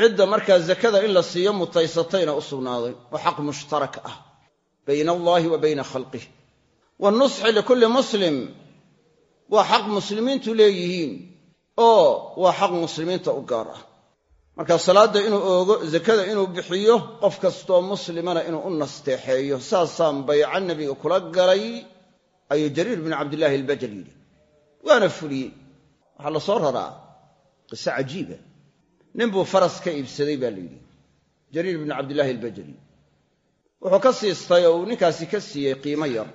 Cidda markaa zakada in la siiyo mutaysatayna u sugnaaday. Oo xaq mushtarak ah bayna allaahi wa bayna khalqih wanusxi likulli muslim waa xaq muslimiintu leeyihiin. Oo waa xaq muslimiinta u gaar ah. Marka salaadda inuu oogo zakada inuu bixiyo qof kastoo muslimana inuu u nasteexeeyo. Saasaan bayca nebiga kula galay ayuu jariir binu cabdillaahi albajal yidhi waana fuliyey waxaa la soo raraa? Qiso cajiiba. Nin buu faras ka iibsaday baa la yidhi jariir binu cabdillaahi albajali. Wuxuu ka siistay oo uu ninkaasi ka siiyey qiimo yar.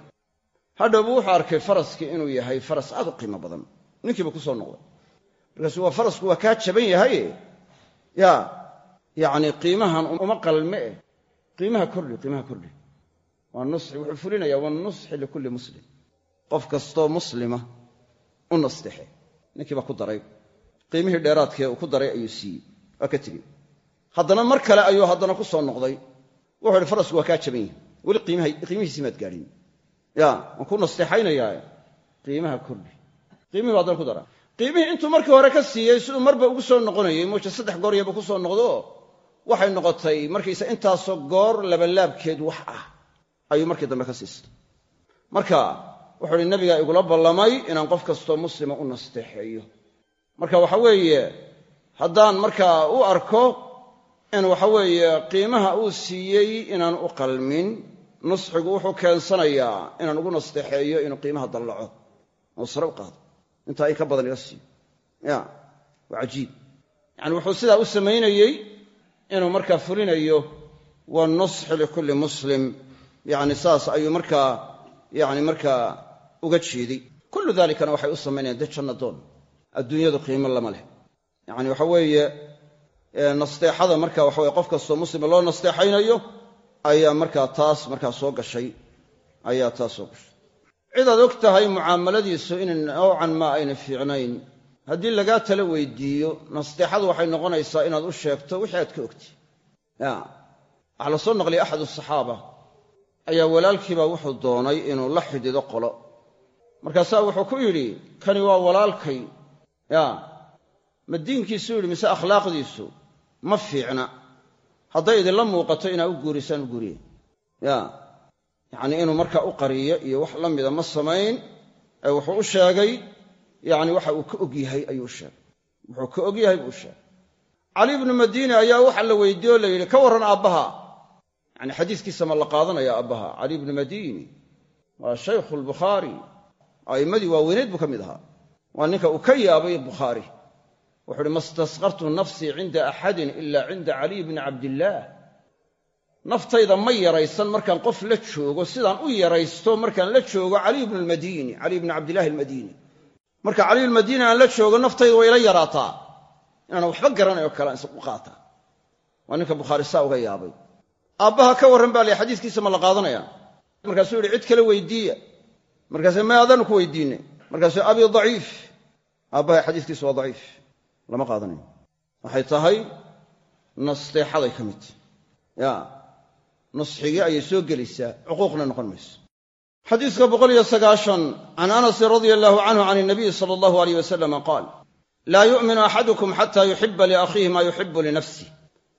Hadhowbu wuxuu arkay faraskii inuu yahay faras aad u qiimo badan. Ninkiiba ku soo noqday. Markaasuu waa farasku waa kaa jaban yahaye? Yaa yacni qiimahan uma qalme eh. Qiimaha kordhi qiimaha kordhi. Waa nusxi wuxuu fulinayaa waa nusxi likulli muslim qof kastoo muslima u nastexe. Ninkii baa ku daray. Qiimihii dheeraadkee uu ku daray ayuu siiyey. Waa ka tegey haddana mar kale ayuu haddana ku soo noqday. Wuxuu ihi farasku waa kaa jaban yahay. Weli qiimihiisii maad gaadhin. Ya waan ku nasteexaynayaa qiimaha kordhi. Qiimihii bu haddana ku daraa qiimihii intuu markii hore ka siiyey siduu marba ugu soo noqonayey muuje saddex goor yaba ku soo noqdo waxay noqotay markaysa intaasoo goor labalaabkeed wax ah. Ayuu markii dambe ka siistay. Marka wuxuu uhi nabigaa igula ballamay inaan qof kastoo muslima u nasteexeeyo. Marka waxa weeye haddaan markaa u arko in waxa weeye qiimaha uu siiyey inaan u qalmin nusxigu wuxuu keensanayaa inaan ugu nasteexeeyo inuu qiimaha dallaco. Oo sare u qaado. Intaa in ka badan iga siiyo ya waa cajiib. Yacani wuxuu sidaa u samaynayey inuu markaa fulinayo wanusxi likulli muslim. Yacni saas ayuu markaa yacni markaa uga jeeday kullu dalikana waxay u samaynayaan dee janna doon. Adduunyadu qiimo lama leh. Yacni waxa weeye nasteexada marka waxa weye qof kastoo muslima loo nasteexaynayo ayaa markaa taas markaa soo gashay. Ayaa taas soo gashay. Cidaad og tahay mucaamaladiisu in noocan maa ayna fiicnayn. Haddii lagaa tala weydiiyo nasteexadu waxay noqonaysaa inaad u sheegto wixii aad ka ogti ya waxaa la soo naqliyay axad asaxaaba ayaa walaalkiibaa wuxuu doonay inuu la xidhiido qolo markaasaa wuxuu ku yidhi kani waa walaalkay. Ya ma diinkiisuu yidhi mise akhlaaqdiisu ma fiicna. Hadday idinla muuqato inaa u guurisaan u guuriye. Ya yacnii inuu markaa u qariyo iyo wax la mida ma samayn ee wuxuu u sheegay yacni waxa uu ka og yahay ayuu u sheegay. Wuxuu ka og yahay buu sheegay. Cali ibnu madiini ayaa waxa la weydiiye o la yidhi ka warran aabbaha. Yacni xadiiskiisa ma la qaadanaya aabbaha. Cali ibnu madiini waa shaykhu lbukhaari a'immadii waaweyneed buu ka mid ahaa. Waa ninka uu ka yaabay bukhaari. Wuxu uhi ma staskartu nafsii cinda axadin ila cinda caliy bni cabdillaah naftayda ma yaraysan markaan qof la joogo sidaan u yaraysto markaan la joogo caliy bnu lmadiini caliy bni cabdillahi almadiini. Marka caliy lmadiini aan la joogo naftayda way ila yaraataa. Inaanan waxba garanayo kale aan u qaataa. Waa ninka bukhaari saa uga yaabay. Aabbaha ka warran baa lay xadiiskiisa ma la qaadanaya markaasuu yihi cid kale weydiiya markaase adaanu ku weydiinay markaasuu abi daciif. Aabbahay xadiiskiisu waa daciif. Lama qaadanayo waxay tahay nasteexaday ka mid. Ya nusxigii ayay soo gelaysaa. Cuquuqna noqon mayso. Xadiiska can anasin radia allahu canhu can inabiyi sala allahu aleyh wasalama qaal laa yu'minu axadukum xata yuxiba liakhiihi maa yuxibu linafsih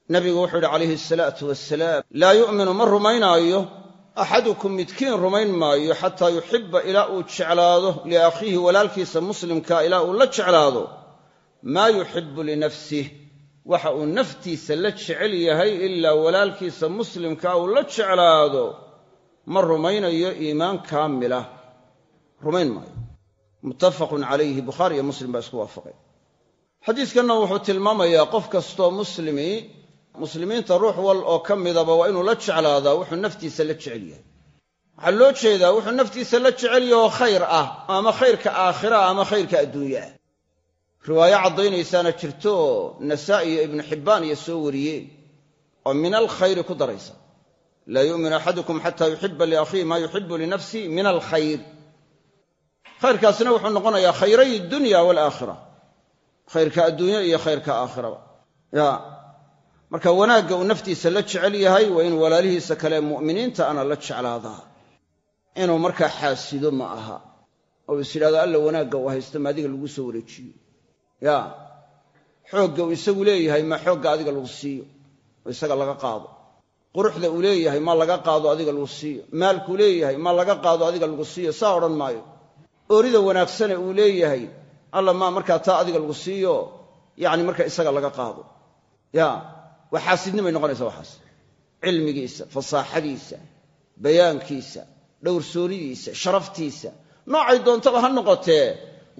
nabigu wuxuu yidhi calayhi asalaatu wasalaam laa yu'minu ma rumaynaayo axadukum midkiin rumayn maayo xataa yuxiba ilaa uu jeclaado liakhiihi walaalkiisa muslimka ilaa uu la jeclaado maa yuxibu linafsih waxa uu naftiisa la jecel yahay ilaa walaalkiisa muslimkaa uu la jeclaado ma rumaynayo iimaan kaamila rumayn maayo muttafaqun calayhi bukhaari iyo muslim baa isku waafaqay xadiiskanna wuxuu tilmaamayaa qof kastoo muslimi muslimiinta ruux wal oo ka midaba waa inuu la jeclaadaa wuxuu naftiisa la jecel yahay. Waxaa loo jeedaa wuxuu naftiisa la jecel yahoo khayr ah ama khayrka aakhira ama khayrka adduunye ah riwaayo caddaynaysaana jirto oo nasaa'i iyo ibnu xibbaan iyo soo wariyeen oo min alkhayri ku daraysa. Laa yu'minu axadukum xataa yuxiba liakhiihi maa yuxibu linafsih min alkhayr khayrkaasina wuxuu noqonayaa khayray dunya waalaakhira khayrka adduunye iyo khayrka aakhiraba. Ya marka wanaagga uu naftiisa la jecel yahay waa inuu walaalihiisa kale mu'miniinta ana la jeclaadaa inuu markaa xaasido ma aha. Oo is yidhahdo alla wanaagga uu haysto ma adiga lagu soo wareejiyo. Ya. Xoogga uu isagu leeyahay ma xoogga adiga lagu siiyo? Oo isaga laga qaado? Quruxda uu leeyahay ma laga qaado adiga lagu siiyo? Maalkuu leeyahay ma laga qaado adiga lagu siiyo? Saa odhan maayo. Oorida wanaagsane uu leeyahay alla maa markaa taa adiga lagu siiyo? Yacni marka isaga laga qaado. Ya waa xaasidnimay noqonaysa waxaas. Cilmigiisa fasaaxadiisa bayaankiisa dhowrsoonidiisa sharaftiisa. Noocay doontaba ha noqotee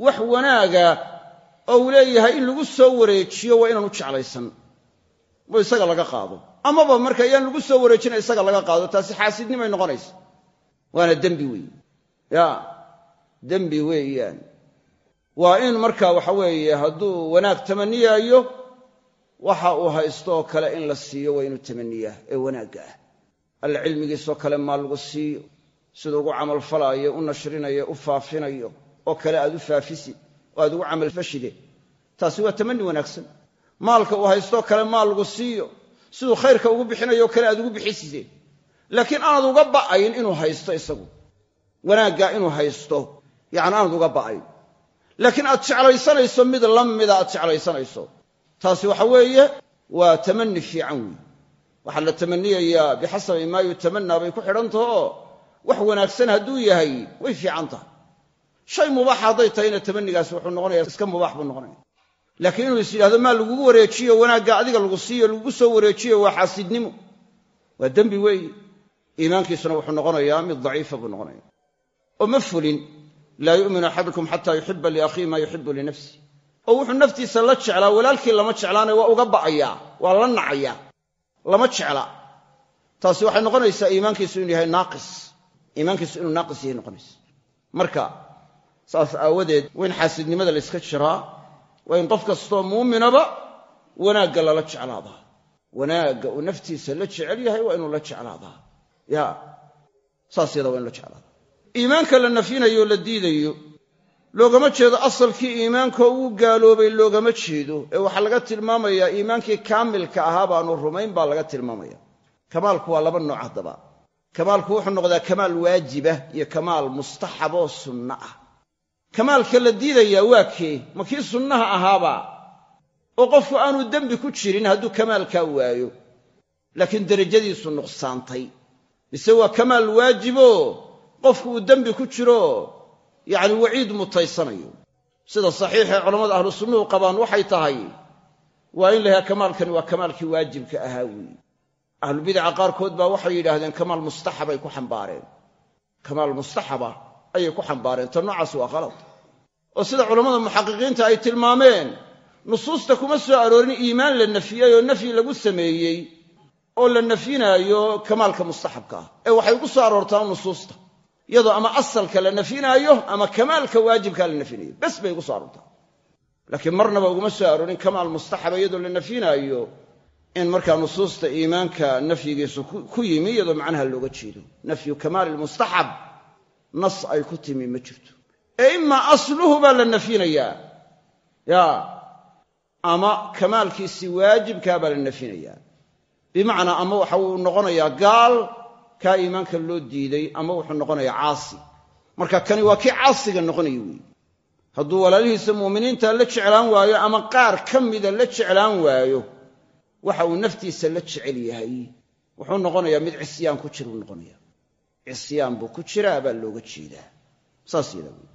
wax wanaaga oo uu leeyahay in lagu soo wareejiyo waa inaanu jeclaysan. Oo isaga laga qaado. Amaba marka yaan lagu soo wareejina isaga laga qaado taasi xaasidnimay noqonaysa. Waana dembi weeye ya dembi weeyaan. Waa in marka waxa weeye hadduu wanaag tamaniyaayo waxa uu haysto oo kale in la siiyo waa inuu tamaniyaa ee wanaagga ah. Alla cilmigiisoo kale maa lagu siiyo siduu ugu camalfalaayo u nashrinayo u faafinayo oo kale aad u faafisi oo aad ugu camalfashide taasi waa tamani wanaagsan. Maalka uu haystoo kale maal lagu siiyo siduu khayrka ugu bixinayo o kale aad ugu bixiside. Laakiin aanad uga ba'ayn inuu haysto isagu. Wanaaggaa inuu haysto yacni aanad uga ba'ayn. Laakiin aad jeclaysanayso mid la mida aad jeclaysanayso taasi waxa weeye waa tamani fiican weeye. Waxaa la tamaniyayaa bixasabi maa yutamannaa bay ku xidhantaho wax wanaagsan hadduu yahay way fiican tahay. Shay mubaaxa hadday tahayna tamanigaasi wuxuu noqonaya iska mubaax buu noqonaya. Laakiin inuu is yidhahdo maa lagugu wareejiyo wanaagga adiga lagu siiyo lagugu soo wareejiyo waa xaasidnimo. Waa dembi weeye. Iimaankiisuna wuxuu noqonayaa mid daciifa buu noqonaya oo ma fulin laa yu'minu axadukum xataa yuxiba liakhiihi maa yuxibu linafsi oo wuxuu naftiisa la jeclaa walaalkii lama jeclaana waa uga ba'ayaa waa la nacayaa lama jecla. Taasi waxay noqonaysaa iimaankiisu inuu yahay naaqis iimaankiisu inuu naaqis yahay noqonaysa. Marka saas aawadeed waa xaasidnimada la yska jiraa waa in qof kastoo muuminaba wanaagga lala jeclaadaa wanaagga uu naftiisa la jecel yahay waa inuu la jeclaadaa ya saas yada waa in la jeclaadaa iimaanka la nafyinayo la diidayo loogama jeedo asalkii iimaankaoo uu gaaloobay loogama jeedo. Ee waxaa laga tilmaamayaa iimaankii kaamilka ahaa baanu rumayn baa laga tilmaamaya. Kamaalku waa laba nooc haddaba. Kamaalku wuxuu noqdaa kamaal waajibah iyo kamaal mustaxab oo sunno ah. Kamaalka la diidayaa waa kee? Ma kii sunnaha ahaaba? Oo qofku aanu dembi ku jirin hadduu kamaalkaa waayo. Laakiin derajadiisu nuqsaantay. Mise waa kamaal waajiboo? Qofku uu dembi ku jiro yacni waciid mutaysanayo. Sida saxiixee culammada ahlu sunnuhu qabaan waxay tahay waa in la yahay kamaalkani waa kamaalkii waajibka ahaa weeye. Ahlubidaca qaarkood baa waxay yidhaahdeen kamaal mustaxabay ku xambaareen. Kamaal mustaxaba ayay ku xambaareen ta noocaas waa khalad. Oo sida culammada muxaqiqiinta ay tilmaameen nusuusta kuma soo aroorin iimaan la nafiyey oo nafyi lagu sameeyey oo la nafyinaayo kamaalka mustaxabka ah ee waxay ku soo aroortaa nusuusta iyadoo ama asalka la nafyinaayo ama kamaalka waajibkaa la nafyinayo bes bay ugu soo aroortaa laakiin marnaba uguma soo aroorin kamaal mustaxaba iyadoo la nafyinaayo in markaa nusuusta iimaanka nafyigiisu ku yimi iyadoo macnaha looga jeedo. Nafyu kamaali lmustaxab nas ay ku timi ma jirto. Ee imaa asluhu baa la nafyinayaa ya ama kamaalkiisii waajibkaa baa la nafyinayaa bimacnaa ama waxa uu noqonayaa gaal kaa iimaanka loo diiday ama wuxuu noqonayaa caasi. Marka kani waa kii caasiga noqonaya weeye hadduu walaalihiisa mu'miniinta la jeclaan waayo ama qaar ka mida la jeclaan waayo waxa uu naftiisa la jecel yahay. Wuxuu noqonayaa mid cisyaan ku jira uu noqonaya cisyaan buu ku jiraa baa looga jeedaa. Saas yada wey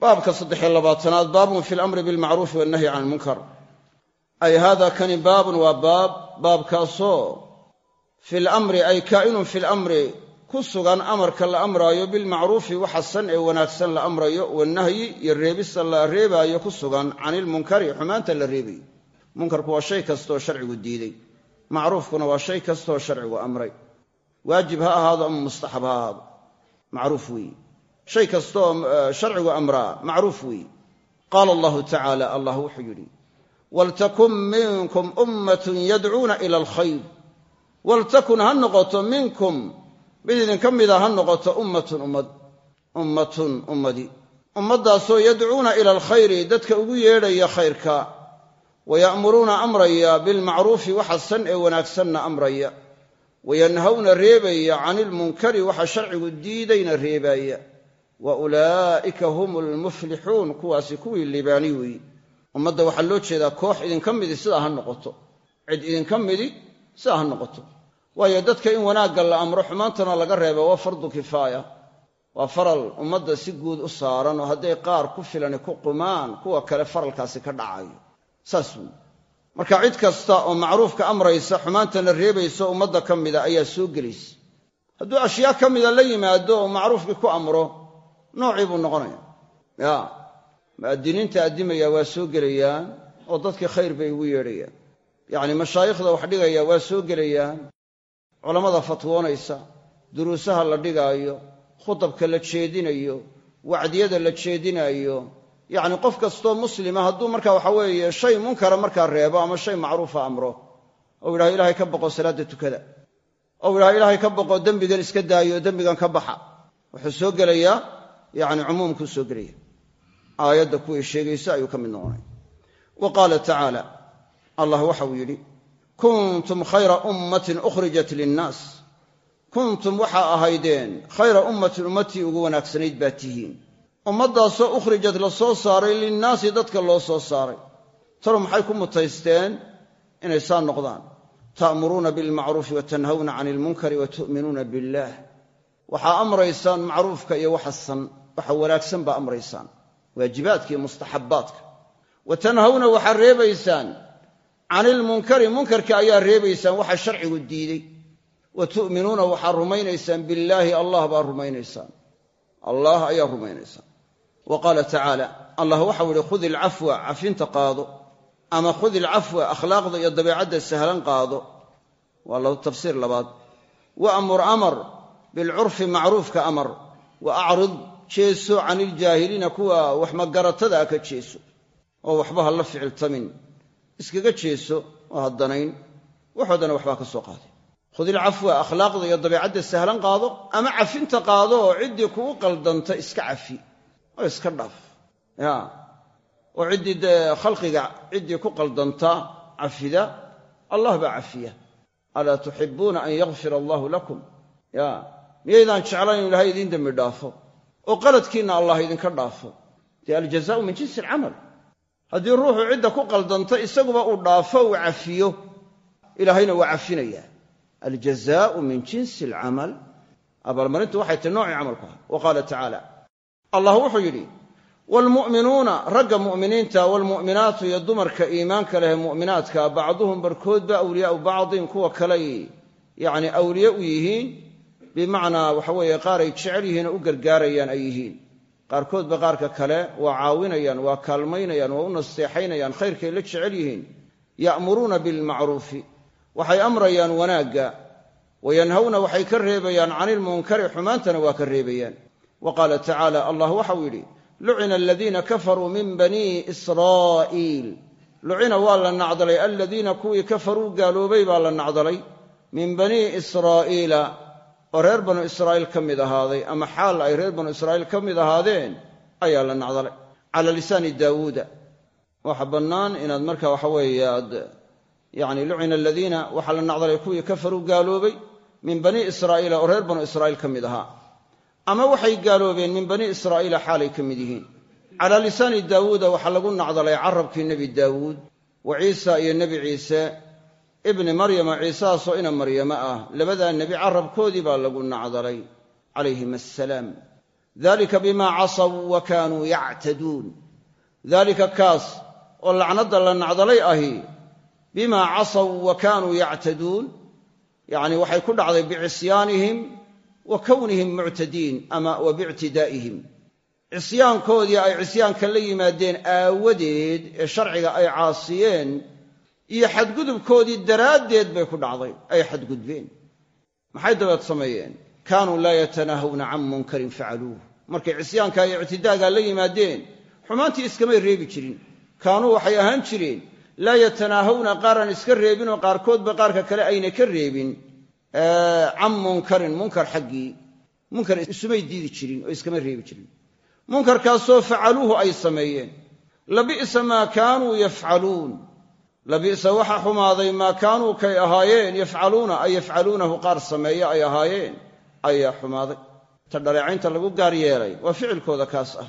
baabka saddexiyo labaatanaad baabun fi lamri bilmacruufi wannahyi can ilmunkar ay hada kani baabun waa baab baabkaasoo fi lamri ay kaa'inun fi lamri ku sugan amarka la amraayo bilmacruufi waxa san ee wanaagsan la amrayo wanahyi iyo reebista la reebaayo ku sugan can ilmunkari xumaanta la reebayo munkarku waa shay kastaoo sharcigu diiday. Macruufkuna waa shay kastaoo sharcigu amray. Waajib ha ahaado ama mustaxab ha ahaado? Macruuf weeye shay kastaoo sharcigu amraa macruuf weeye qaala allahu waltakun ha noqoto minkum mid idinka mida ha noqoto ummatun ummad ummatun ummadi. Ummaddaasoo yadcuuna ila alkhayri dadka ugu yeedhaya khayrka waya'muruuna amraya bilmacruufi waxa san ee wanaagsanna amraya wayanhawna reebaya cani ilmunkari waxa sharcigu diidayna reebaaya wa ulaa'ika hum almuflixuun kuwaasi kuwii liibaani weeyi ummadda waxaa loo jeedaa koox idinka midi sidaa ha noqoto. Cid idinka midi sidaa ha noqoto waayo dadka in wanaagga la amro xumaantana laga reebo waa fardu kifaaya. Waa faral ummadda si guud u saaran oo hadday qaar ku filani ku qumaan kuwa kale faralkaasi ka dhacayo. Saas weyi marka cid kasta oo macruufka amraysa xumaantana reebayso ummadda ka mida ayaa soo gelaysa. Hadduu ashyaa ka mida la yimaado oo macruufkii ku amro noocii buu noqonaya ya mu'adiniinta addimaya waa soo gelayaan oo dadkii khayr bay ugu yeedhayaan. Yacni mashaayikhda wax dhigaya waa soo gelayaan culammada fatwoonaysa duruusaha la dhigaayo khudabka la jeedinayo wacdiyada la jeedinaayo yacni qof kastoo muslima hadduu marka waxa weeye shay munkara markaa reebo ama shay macruufa amro ou yidhaha ilaahay ka boqo salaadda tukada ou yidhaha ilaahay ka boqo dembigan iska daayo dembigan ka baxa wuxuu soo gelayaa yacni cumuumkuu soo gelaya. Aayadda kuwii sheegaysa ayuu ka mid noqonay wa qaala tacaala allah waxauu yidhi kuntum khayra ummatin ukhrijat linnaas. Kuntum waxaa ahaydeen khayra ummatin ummatii ugu wanaagsanayd baa tihiin. Ummaddaasoo ukhrijat la soo saaray linnaasi dadka loo soo saaray. Talo maxay ku mutaysteen? Inay saa noqdaan. Ta'muruuna bilmacruufi wa tanhawna cani ilmunkari wa tu'minuuna billaah waxaa amraysaan macruufka iyo waxa san waxa wanaagsan baa amraysaan. Waajibaadka iyo mustaxabbaadka wa tanhawna waxaa reebaysaan cani ilmunkari munkarka ayaa reebaysaan waxa sharcigu diiday wa tu'minuuna waxaa rumaynaysaan billaahi allah baa rumaynaysaan. Allah ayaa rumaynaysaan. Wa qaala tacaala allah waxau ihi khudi ilcafwa cafinta qaado. Ama khudi ilcafwa akhlaaqda iyo dabeecadda sahlan qaado. Waa tafsiir labaad. Wa amur amar bilcurfi macruufka amar. Wa acrid jeeso can iljaahiliina kuwa wax magaratada a ka jeeso. Oo waxba la ficiltamin iskaga jeeso oo haddanayn waxoodana waxbaa ka soo qaaday. Khud ilcafwa akhlaaqda iyo dabeicadda sahlan qaado ama cafinta qaado oo ciddii kugu qaldanta iska cafi oo iska dhaaf ya oo ciddii dee khalqiga ciddii ku qaldanta cafida allah baa cafiya. Alaa tuxibuuna an yakfira allahu lakum. Ya miyaydaan jeclayn inu ilahay idiin dembi dhaafo? Oo qaladkiinna allah idinka dhaafo. Dee aljazaau min jinsi alcamal haddii ruuxu cidda ku qaldanta isaguba uu dhaafo uu cafiyo ilaahayna waa cafinaya aljazaau min jinsi alcamal. Abaalmarintu waxay tahy noocii camalku aha wa qaala tacaala allah wuxuu yidhi waalmu'minuuna ragga mu'miniinta waalmu'minaatu iyo dumarka iimaanka leh mu'minaadka bacduhum barhkoodba awliyaau bacdin kuwa kaley yacni awliye u yihiin bimacnaa waxa weeye qaaray jecel yihiin u gargaarayaan ay qaarkoodba qaarka kale waa caawinayaan waa kaalmaynayaan waa u nasteexaynayaan khayrkay la jecel yihiin. Ya'muruuna bilmacruufi. Waxay amrayaan wanaagga. Wayanhawna waxay ka reebayaan cani ilmunkari xumaantana waa ka reebayaan. Wa qaala tacaala allah waxau yidhi lucina aladiina kafaruu min banii israa'iil. Lucina waa la nacdalay aladiina kuwii kafaruu gaaloobay baa la nacdalay. Min banii israa'iila oo reer banu israa'iil ka mid ahaaday ama xaal ay reer banu israa'iil ka mid ahaadeen ayaa la nacdalay. Cala lisaani daawuuda. Waxa bannaan inaad marka waxa weeye aad yacni lucina aladiina waxaa la nacdalay kuwii kafaruu gaaloobay min banii israa'iila oo reer banu israa'iil ka mid ahaa. Ama waxay gaaloobeen min banii israa'iila xaalay ka mid yihiin. Calaa lisaani daawuuda waxaa lagu nacdalay carabkii nebi daawuud wa ciisa iyo nebi ciise ibni maryama ciisahaasoo ina maryamo ah. Labadaa nebi carabkoodii baa lagu nacdalay. Calayhim assalaam. Dalika bimaa casaw wa kaanuu yactaduun. Daalika kaas oo lacnadda la nacdalay ahi. Bimaa casaw wa kaanuu yactaduun. Yacni waxay ku dhacday bicisyaanihim wa kownihim muctadiin ama wa biictidaa'ihim. Cisyaankoodii ay cisyaanka la yimaadeen aawadeed ee sharciga ay caasiyeen iyo xadgudubkoodii daraaddeed bay ku dhacday ay xadgudbeen. Maxay dabeed sameeyeen? Kaanuu laa yatanaahawna can munkarin facaluuh markay cisyaanka iyo ictidaaga la yimaadeen xumaantii iskamay reebi jirin. Kaanuu waxay ahaan jireen laa yatanaahawna qaaraan iska reebinoo qaarkoodba qaarka kale ayna ka reebin. Can munkarin munkar xaggii munkar isumay diidi jirin oo iskama reebi jirin. Munkarkaasoo facaluuhu ay sameeyeen. Labi'sa maa kaanuu yafcaluun labi'sa waxa xumaaday maa kaanuu kay ahaayeen yafcaluuna ay yafcaluunahu qaar sameeye ay ahaayeen ayaa xumaaday. Ta dhaleecaynta lagu gaar yeelay waa ficilkooda kaas ah.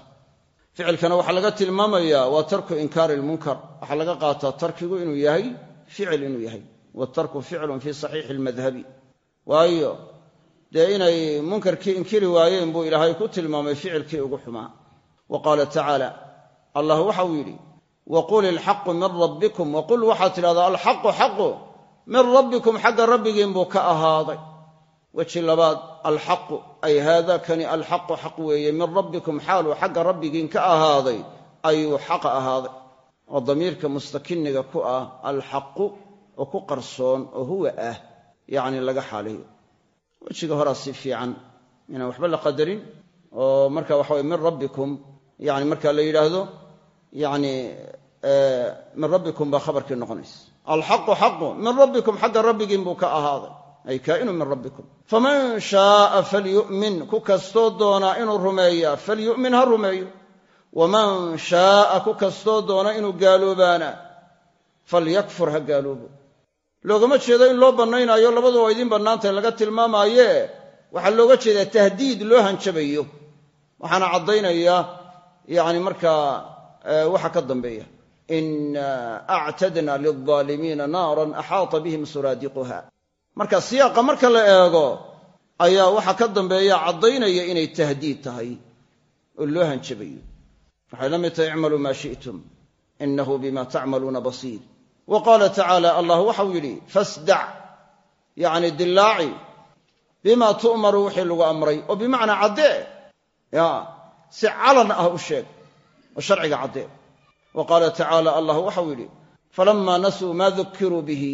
Ficilkana waxaa laga tilmaamayaa waa tarku inkaari lmunkar waxaa laga qaataa tarkigu inuu yahay ficil inuu yahay. Waatarku ficlun fii saxiixi almadhabi waayo dee inay munkarkii inkiri waayeen buu ilaahay ku tilmaamay ficilkii ugu xumaa. Wa qaala tacaala allah waxauu yidhi waqul ilxaqu min rabbikum waqul waxaad tidhahdaa alxaqu xaqu min rabbikum xagga rabbigiin buu ka ahaaday. Weji labaad alxaqu ay haada kani alxaqu xaq weeye min rabbikum xaaluu xagga rabbigiin ka ahaaday ayuu xaqa ahaaday. Oo damiirka mustakiniga ku ah alxaqu oo ku qarsoon oo huwa ah yacni laga xaaleeyo wejiga horaa si fiican inaan waxba la qadarin yani min rabbikum baa khabarkii noqonaysa alxaqu xaqu min rabbikum xagga rabbigiin buu ka ahaaday ay kaa'inu min rabbikum faman shaaa falyu'min ku kastoo doonaa inuu rumeeyaa falyu'min ha rumeeyo waman shaaa ku kastoo doona inuu gaaloobaana falyakfur ha gaaloobo loogama jeedo in loo bannaynaayo labadu waa idiin bannaantahy laga tilmaamaaye waxaa looga jeedaa tahdiid loo hanjabayo waxaana caddaynaya yani markaa waxa ka dambeeya. Ina actadna lilظaalimiina naaran axaata bihim suraadiquha marka siyaaqa marka la eego ayaa waxa ka dambeeya caddaynaya inay tahdiid tahay. Oo loo hanjabayo. Waxay la mid icmaluu maa shi'tum inahu bima tacmaluuna basiir. Wa qaala tacaala allah waxau yidhi fasdac yacni dillaaci bima tu'maru wixii lagu amray. Oo bimacnaa caddee? Ya si calan ah u sheeg oo sharciga caddee wa qaala tacaala allah waxau yidhi falammaa nasuu maa dukiruu bihi.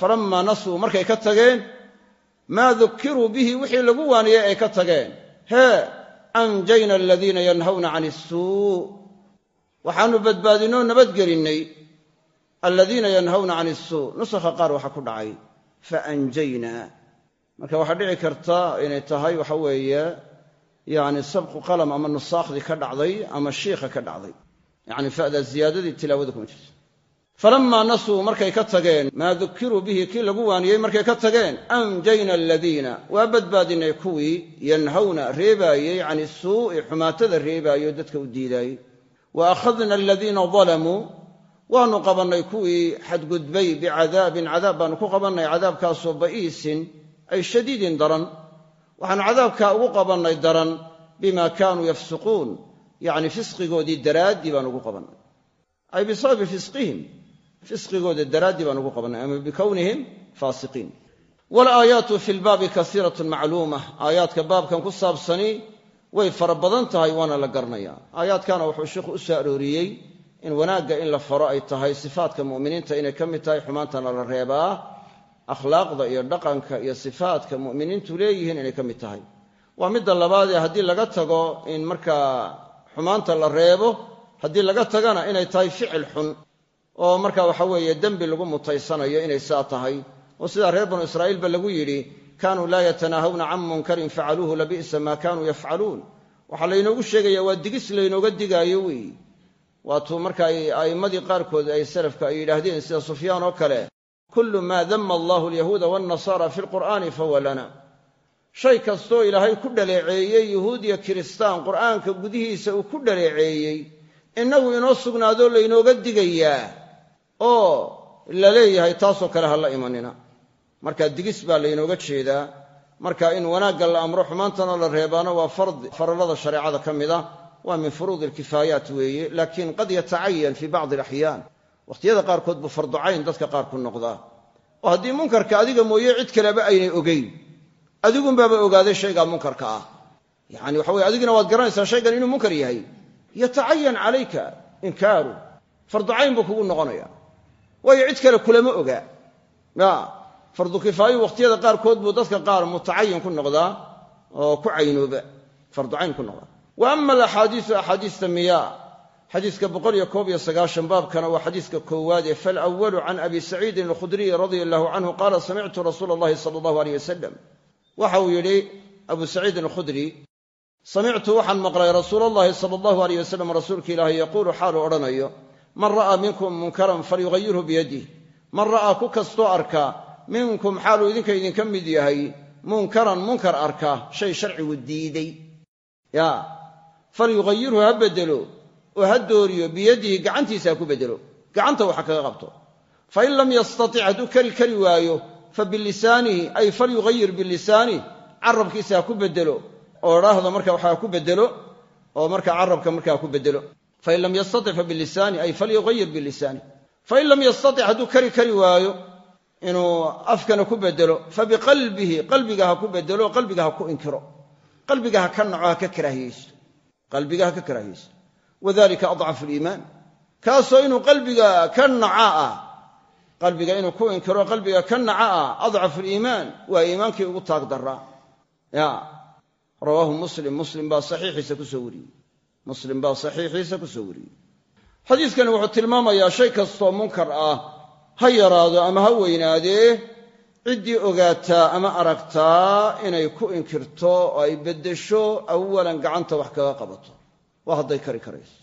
Falammaa nasuu markay ka tageen maa dukiruu bihi wixii lagu waaniyey ay ka tageen. Hee anjayna aladiina yanhawna can isuu waxaannu badbaadinoo nabadgelinnay aladiina yanhawna can isuu nusakha qaar waxaa ku dhacay faanjaynaa marka waxaa dhici karta inay tahay waxa weeye yani sabqu qalam ama nusaakhdii ka dhacday ama shiikha ka dhacday. Yani fada ziyaadadii tilaawada kuma jirto. Falammaa nasuu markay ka tageen maa dukiruu bihi kii lagu waaniyey markay ka tageen anjayna aladiina waa badbaadinay kuwii yanhawna reebaayey can isuu'i xumaatada reebaayo dadka u diidaayey wa akhadna aladiina dalamuu waanu qabannay kuwii xadgudbay bicadaabin cadaab baanu ku qabannay cadaabkaasoo ba'iisin ay shadiidin daran waxaanu cadaabkaa ugu qabannay daran bima kaanuu yafsuquun yacni fisqigoodii daraaddii baan ugu qabannay. Ay bisababi fisqihim fisqigooda daraaddii baan ugu qabannay ama bikownihim faasiqiin. Walaayaatu fi lbaabi kasiiratun macluuma aayaadka baabkan ku saabsani way fara badan tahay waana la garanayaa aayaadkana wuxuu sheikhu u soo arooriyey in wanaagga in la faro ay tahay sifaadka mu'miniinta inay ka mid tahay xumaantana la reebaa akhlaaqda iyo dhaqanka iyo sifaadka mu'miniintu leeyihiin inay ka mid tahay. Waa midda labaadee haddii laga tago in markaa xumaanta la reebo haddii laga tagana inay tahay ficil xun oo marka waxa weeye dembi lagu mutaysanayo inay saa tahay. Oo sidaa reer banu israa'iilba lagu yidhi kaanuu laa yatanaahawna can munkarin facaluuhu labi'sa maa kaanuu yafcaluun. Waxaa laynoogu sheegaya waa digis laynooga digaayo weeye waatuu marka a'immadii qaarkood ay salafka ay yidhaahdeen sida sufyaan oo kale kullu maa dama allahu alyahuuda waannasara fi lqur'aani fahuwa lana shay kastoo ilaahay ku dhaleeceeyey yuhuud iyo kiristaan qur'aanka gudihiisa uu ku dhaleeceeyey innagu inoo sugnaadoo laynooga digayaa oo la leeyahay taasoo kale ha la imanina marka digis baa laynooga jeedaa marka in wanaagga la amro xumaantana la reebaano waa fardi farallada shareecada ka mid a waa min furuudi alkifaayaat weeye laakiin qad yatacayan fii bacdi alaxyaan wakhtiyada qaarkood buu farducayn dadka qaar ku noqdaa. Oo haddii munkarka adiga mooye cid kaleba aynay ogeyn. Adigunbaaba ogaaday shaygaa munkarka ah. Yani waxa weye adigina waad garanaysaa shaygan inuu munkar yahay. Yatacayan calayka inkaaru. Farducayn buu kugu noqonaya waayo cid kale kulama ogaa. Ya fardu kifaayu wakhtiyada qaarkood buu dadka qaar mutacayin ku noqdaa oo ku caynooba. Farducayn ku noqdaa. Wa ama alaxaadiisu axaadiista miya xadiiska boqol iyo koob iyo sagaashan baabkana waa xadiiska koowaad ee falwalu can abi saciidin alkhudriyi radia allahu canhu qaala samictu rasuula allahi sala allahu aleyh wasalam waxa uu yidhi abu saciidin alkhudri samictu waxaan maqlay rasuula allahi sala allahu aleyh wasalam rasuulka ilaahay yaquulu xaaluu odhanayo man ra'aa minkum munkaran falyugayirhu biyadih man ra'aa ku kastoo arka minkum xaaluu idinka idinka mid yahay munkaran munkar arka shay sharcigu diiday ya falyughayirhu ha bedelo oo ha dooriyo biyadihi gacantiisa ha ku bedelo. Gacanta waxa kaga qabto. Fain lam yastatic hadduu kari kari waayo fa bilisaanihi ay falyughayir bilisaanihi carabkiisa ku bedelo. Oo dhaahda marka waxaa ku bedelo oo marka carabka markaa ku bedelo. Fain lam yastatic fa bilisaani ay falyughayir bilisaani fain lam yastatic hadduu kari kari waayo inuu afkana ku bedelo fa biqalbihi qalbiga ha ku bedelo qalbiga ha ku inkiro. Qalbiga ha ka naco ka karaahiyeysto qalbiga ha ka karaahiyeysto wadalika adcafu liimaan kaasoo inuu qalbiga ka naca ah qalbiga inuu ku inkiro qalbiga ka naca ah adcafu liimaan waa iimaankii ugu taag daraa ya rawaahu muslim. Muslim baa saxiixiisa ku soo wariyey. Muslim baa saxiixiisa ku soo wariyey. Xadiiskani wuxuu tilmaamayaa shay kastoo munkar ah ha yaraado ama ha weynaadee ciddii ogaataa ama aragtaa inay ku inkirto oo ay awalan gacanta wax kaga qabato waa hadday kari karayso.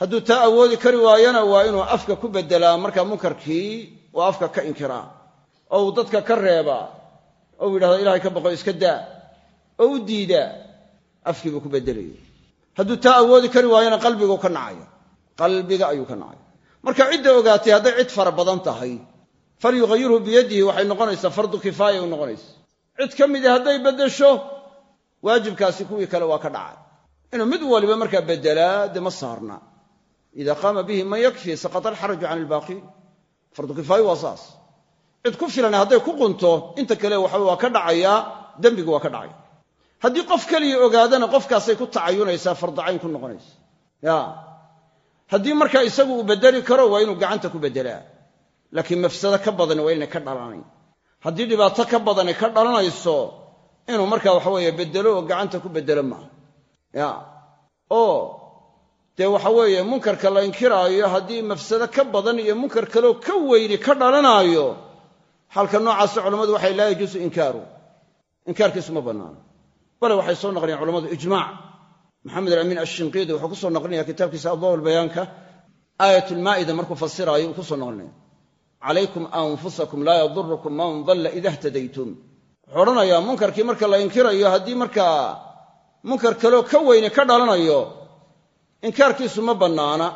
Hadduu taa awoodi kari waayana waa inuu afka ku beddelaa markaa munkarkii oo afka ka inkiraa. Oo uu dadka ka reebaa oo uu yidhahdo ilahay ka baqo iska daa. Oo u diidaa afkii buu ku beddelaya hadduu taa awoodi kari waayana qalbiguu ka nacaya. Qalbiga ayuu ka nacaya. Marka cidda ogaatay hadday cid fara badan tahay falyughayirhu biyadihi waxay noqonaysaa fardu kifaaya u noqonaysa. Cid ka midi hadday beddesho waajibkaasi kuwii kale waa ka dhacay inuu mid waliba markaa beddelaa dee ma saarna ida qaama bihi man yakfi saqata alxaraju can ilbaaqiin fardu kifaayo waa saas. Cid ku filan hadday ku qunto inta kale waxa waa ka dhacayaa dembigu waa ka dhacaya. Haddii qof keliya ogaadana qofkaasay ku tacayunaysaa farducayn ku noqonaysa. Ya. Haddii markaa isagu uu beddeli karo waa inuu gacanta ku beddelaa. Laakiin mafsado ka badani waa inay ka dhalanayn. Haddii dhibaato ka badani ka dhalanayso inuu markaa waxa weeye beddelo oo gacanta ku beddelo maaha ya. Oo dee waxa weeye munkarka la inkiraayo haddii mafsado ka badan iyo munkar kaleo ka weyni ka dhalanaayo xalka noocaasa culammadu waxay laa yajuusu inkaaru. Inkaarkiisu ma bannaano. Bale waxay soo naqliyeen culammadu ijmaac. Maxamed alamiin ashinqiidi wuxuu ku soo naqlinaya kitaabkiisa addaw lbayaanka aayatulmaa'ida markuu fasiraayo ku soo naqlinaya calaykum anfusakum laa yadurukum man dalla ida htadaytum wuxuu odhanayaa munkarkii marka la inkirayo haddii markaa munkar kaleo ka weyne ka dhalanayo inkaarkiisu ma bannaana.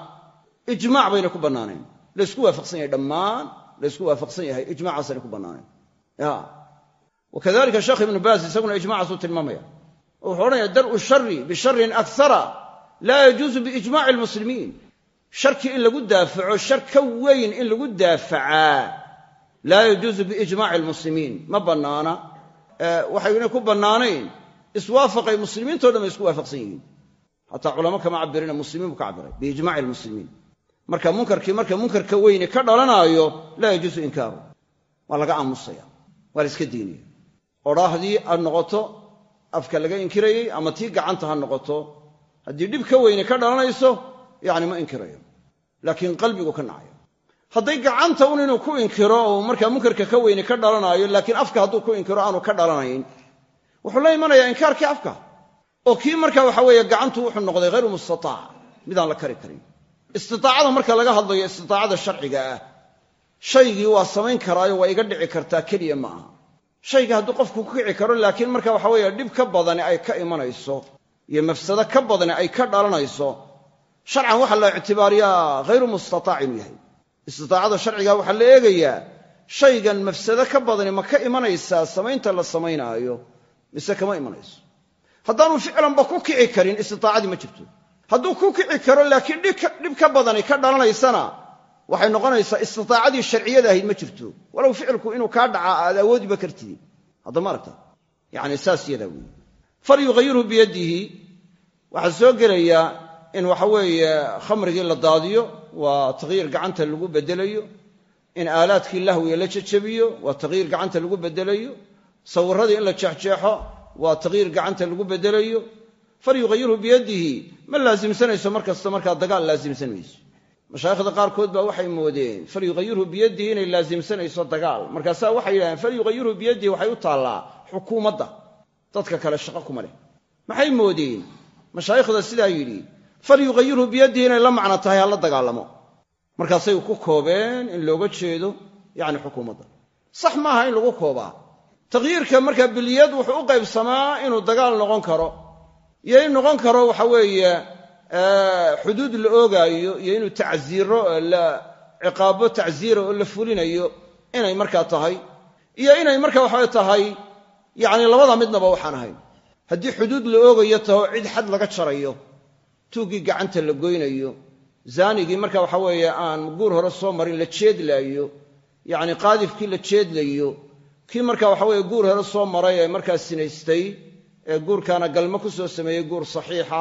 Ijmaac bayna ku bannaanayn laysku waafaqsan yahay dhammaan laysku waafaqsan yahay ijmaacaasayna ku bannaanayn ya. Wakadalika sheekh ibnu baas isaguna ijmacaasuu tilmaamaya. Oo wuxuu odhanaya dar'u shari bisharin akara laa yajuusu biijmaci lmuslimiin sharkii in lagu daafaco shar ka weyn in lagu daafacaa laa yajuusu biijmaaci almuslimiin. Ma bannaana. Waxayna ku bannaanayn iswaafaqay muslimiintao dhan bay isku waafaqsan yihiin. Xataa culamo kama cabirina muslimiin buu ka cabiray biijmaci lmuslimiin marka munkarkii marka munkarka weyne ka dhalanaayo laa yajuusu inkaaru. Waa laga aamusaya waa la iska diinaya odhaahdii aad noqoto afka laga inkirayey ama tii gacanta ha noqoto haddii dhib ka weyne ka dhalanayso yacni ma inkirayo. Laakiin qalbigu ka nacayo. Hadday gacanta un inuu ku inkiro markaa munkarka ka weyne ka dhalanaayo laakiin afka hadduu ku inkiro aanu ka dhalanayn wuxuu la imanayaa inkaarkii afka. oo kii marka waxa weeye gacantu wuxuu noqday hayru mustataac midaan la kari karin. Istitaacada marka laga hadlayo istitaacada sharciga ah shaygii waa samayn karaayo waa iga dhici kartaa keliya ma aha. Shayga hadduu qofku ku kici karo laakiin marka waxa weeye dhib ka badani ay ka imanayso iyo mafsado ka badani ay ka dhalanayso sharcan waxaa la ictibaariyaa hayru mustataac inuu yahay. Istitaacada sharciga waxaa la eegayaa shaygan mafsado ka badani ma ka imanaysaa samaynta la samaynaayo mise kama imanayso. Haddaanu ficlanba ku kici karin istitaacadii ma jirto. Hadduu ku kici karo laakiin dhib ka badani ka dhalanaysana waxay noqonaysaa istitaacadii sharciyada ahayd ma jirto. Walow ficilku inuu kaa dhacaa aad awoodiba kartidi. Haddama aragta. Yani saas yadaa weeye. Falyughayirhu biyadihi. Waxaa soo gelaya in waxa weeye khamrigii la daadiyo waa taqyiir gacanta lagu bedelayo. In aalaadkii lahwiga la jejabiyo waa taqyiir gacanta lagu bedelayo sawirradii in la jeexjeexo waa taqyiir gacanta lagu bedelayo falyughayirhu biyadihi ma laasimsanayso mar kasta markaa dagaal laasimsan mayso mashaayikhda qaarkood baa waxay moodeen falyughayirhu biyadihi inay laasimsanayso dagaal. Markaasaa waxay yidhahdeen falyughayirhu biyadihi waxay u taallaa xukuumadda dadka kale shaqo kuma leh. Maxay moodeen? Mashaayikhda sidaa yidhi falyughayirhu biyadihi inay la macno tahay hala dagaalamo. Markaasay ku koobeen in looga jeedo yacni xukuumadda. Sax maaha in lagu koobaa taqyiirka markaa biliyad wuxuu u qaybsamaa inuu dagaal noqon karo. Iyo in noqon karo waxa weeye xuduud la oogaayo iyo inuu tacziiro la ciqaabo tacziira oo la fulinayo inay markaa tahay. Iyo inay marka waxay tahay yacni labada midnaba waxaan ahayn. Haddii xuduud la oogayo taho cid xad laga jarayo tuuggii gacanta la goynayo zaanigii marka waxa weeye aan guur hore soo marin la jeedlaayo yacni qaadifkii la jeedlayo kii marka waxa weeye guur hore soo maray ee markaa sinaystay ee guurkaana galmo ku soo sameeyey guur saxiixa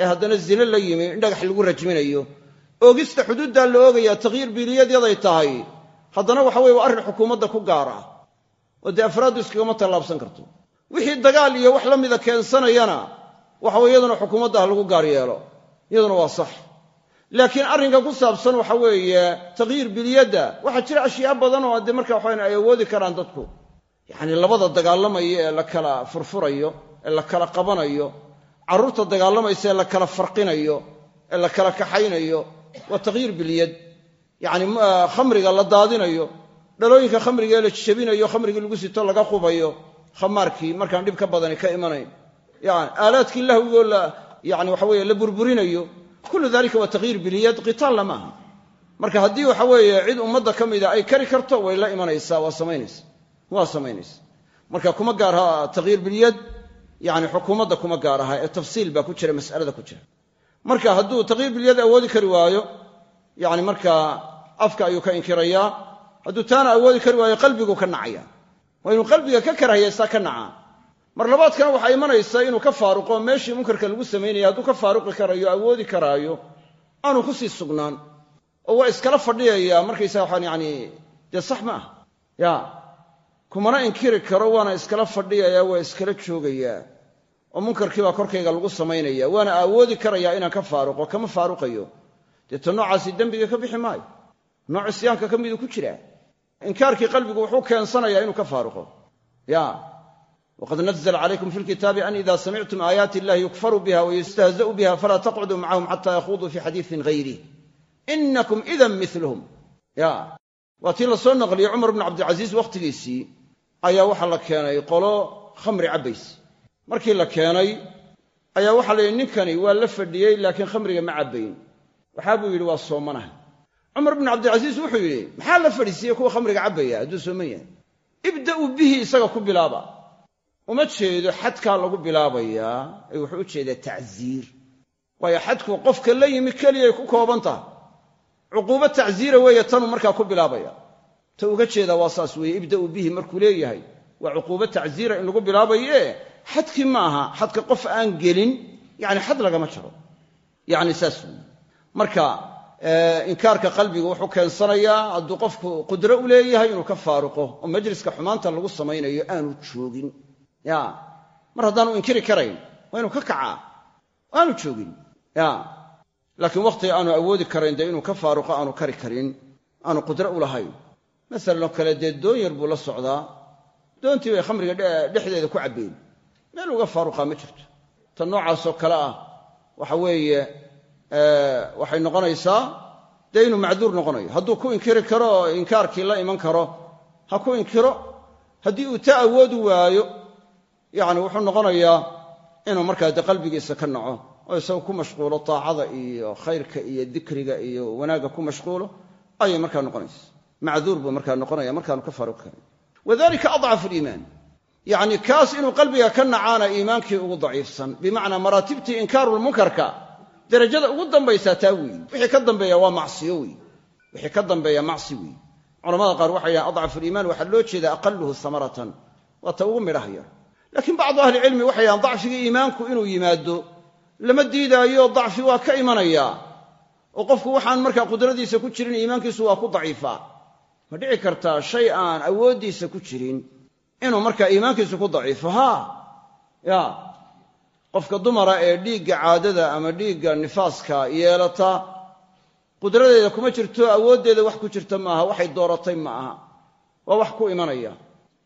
ee haddana zine la yimi in dhagax lagu rajminayo. Oogista xuduuddaa la oogayaa taqyiir biiliyadyaday tahay. Haddana waxa weye waa arrin xukuumadda ku gaar ah oo dee afraaddu iskagama tallaabsan karto. Wixii dagaal iyo wax la mida keensanayana waxa weye iyaduna xukuumadda ha lagu gaar yeelo. Iyaduna waa sax laakiin arrinka ku saabsan waxa weeye taqyiir biliyadda waxaa jira ashyaa badan oo dee marka waxawan ay awoodi karaan dadku. Yacni labada dagaalamaya ee la kala furfurayo ee la kala qabanayo carruurta dagaalamaysa ee la kala farqinayo ee la kala kaxaynayo waa taqyiir bilyad yacni khamriga la daadinayo dhalooyinka khamriga ee la jabinayo khamrigii lagu sito laga qubayo khamaarkii markaan dhib ka badani ka imanayn. Yani aalaadkii lahwigoo la yani waxa weye la burburinayo kullu dalika waa taqyiir biliyad qitaalna maaha marka haddii waxa weeye cid ummadda ka mida ay kari karto way la imanaysaa waa samaynaysa waa samaynaysa marka kuma gaarha taqyiir bilyad yani xukuumadda kuma gaar aha ee tafsiil baa ku jira mas'alada ku jira marka hadduu taqyiir bilyad awoodi kari waayo yani markaa afka ayuu ka inkirayaa hadduu taana awoodi kari waayo qalbiguu ka nacaya waa inuu qalbiga ka karahayaysaa ka nacaa mar labaadkana waxaa imanaysaa inuu ka faaruqo meeshii munkarka lagu samaynaya hadduu ka faaruqi karayo awoodi karaayo aanu ku sii sugnaan. Oo waa iskala fadhiyayaa markaysaga waxaan yani dee sax ma ah. Ya kumana inkiri karo waana iskala fadhiyayaa waa iskala joogayaa oo munkarkiibaa korkayga lagu samaynaya waana awoodi karayaa inaan ka faaruqo kama faaruqayo. Dee ta noocaasi dembiga ka bixi maayo. Nooc isyaanka ka miduu ku jiraa inkaarkii qalbigu wuxuu keensanayaa inuu ka faaruqo. Ya wqad nazla calaykum fi lkitaabi an ida samictum aayaati illahi yukfaru biha wayustahza'u biha falaa taqcuduu macahum xata yakhuduu fi xadiisin hayrih inakum idan milhum ya waa tii la soo naqliyey cumar bnu cabdilcasiis wakhtigiisii ayaa waxaa la keenay qolo khamri cabbayse markii la keenay ayaa waxaa la yidhi ninkani waa la fadhiyey laakiin khamriga ma cabbayn waxaa buu yidhi waa soomanaha cumar bnu cabdilcasiis wuxuu yidhi maxaa la fadhiisiiyey kuwa khamriga cabbaya hadduu sooman yahay ibda'uu bihi isaga ku bilaaba uma jeedo xadkaa lagu bilaabayaa ee wuxuu u jeedaa tacsiir waayo xadku qofka la yimi keliyay ku kooban tahay cuquubo tacsiira weeye tanuu markaa ku bilaabaya. Ta uga jeedaa waa saas weeye ibda'uu bihi markuu leeyahay. Waa cuquubo tacsiira in lagu bilaabaye xadkii ma aha xadka qof aan gelin yani xad lagama jaro. Yani saas marka inkaarka qalbiga wuxuu keensanayaa hadduu qofku qudro u leeyahay inuu ka faaruqo oo majliska xumaanta lagu samaynayo aanu joogin ya mar haddaanu inkiri karayn waa inuu ka kacaa aanu joogin. Ya laakiin wakhtiga aanu awoodi karayn dee inuu ka faaruqo aanu kari karin aanu qudro u lahayn. Masalan oo kale dee doon yar buu la socdaa doontii bay khamriga dhexdeeda ku cabbeen. Meel uga faaruqaa ma jirto. Tan noocaasoo kale ah waxa weeye waxay noqonaysaa dee inuu macduur noqonayo hadduu ku inkiri karo oo inkaarkii la iman karo ha ku inkiro haddii uu ta awoodi waayo yacni wuxuu noqonayaa inuu markaa dee qalbigiisa ka naco oo isaga ku mashquulo taacada iyo khayrka iyo dikriga iyo wanaagga ku mashquulo ayay markaa noqonaysa. Macduur buu markaa noqonaya markaanu ka faaruqi karin. Wadalika adcafu liimaan yacni kaas inuu qalbiga ka nacaana iimaankii ugu daciifsan bimacnaa maraatibtii inkaarulmunkarka darajada ugu dambaysaa taa weeyi wixii ka dambeeya waa macsiyo weeye wixii ka dambeeya macsi weeye culamada qaar waxay yidhahan adcafu liimaan waxaa loo jeeda aqaluhu samaratan. Waa ta ugu midhaha yar laakiin bacdu ahlicilmi waxay yidhahan dacfigii iimaanku inuu yimaado lama diidaayo dacfi waa ka imanayaa oo qofku waxaan markaa qudradiisa ku jirin iimaankiisu waa ku daciifaa ma dhici kartaa shay aan awooddiisa ku jirin inuu markaa iimaankiisu ku daciifo haa ya qofka dumara ee dhiigga caadada ama dhiigga nifaaska yeelata qudradeeda kuma jirto awooddeeda wax ku jirta maaha waxay dooratay ma aha waa wax ku imanaya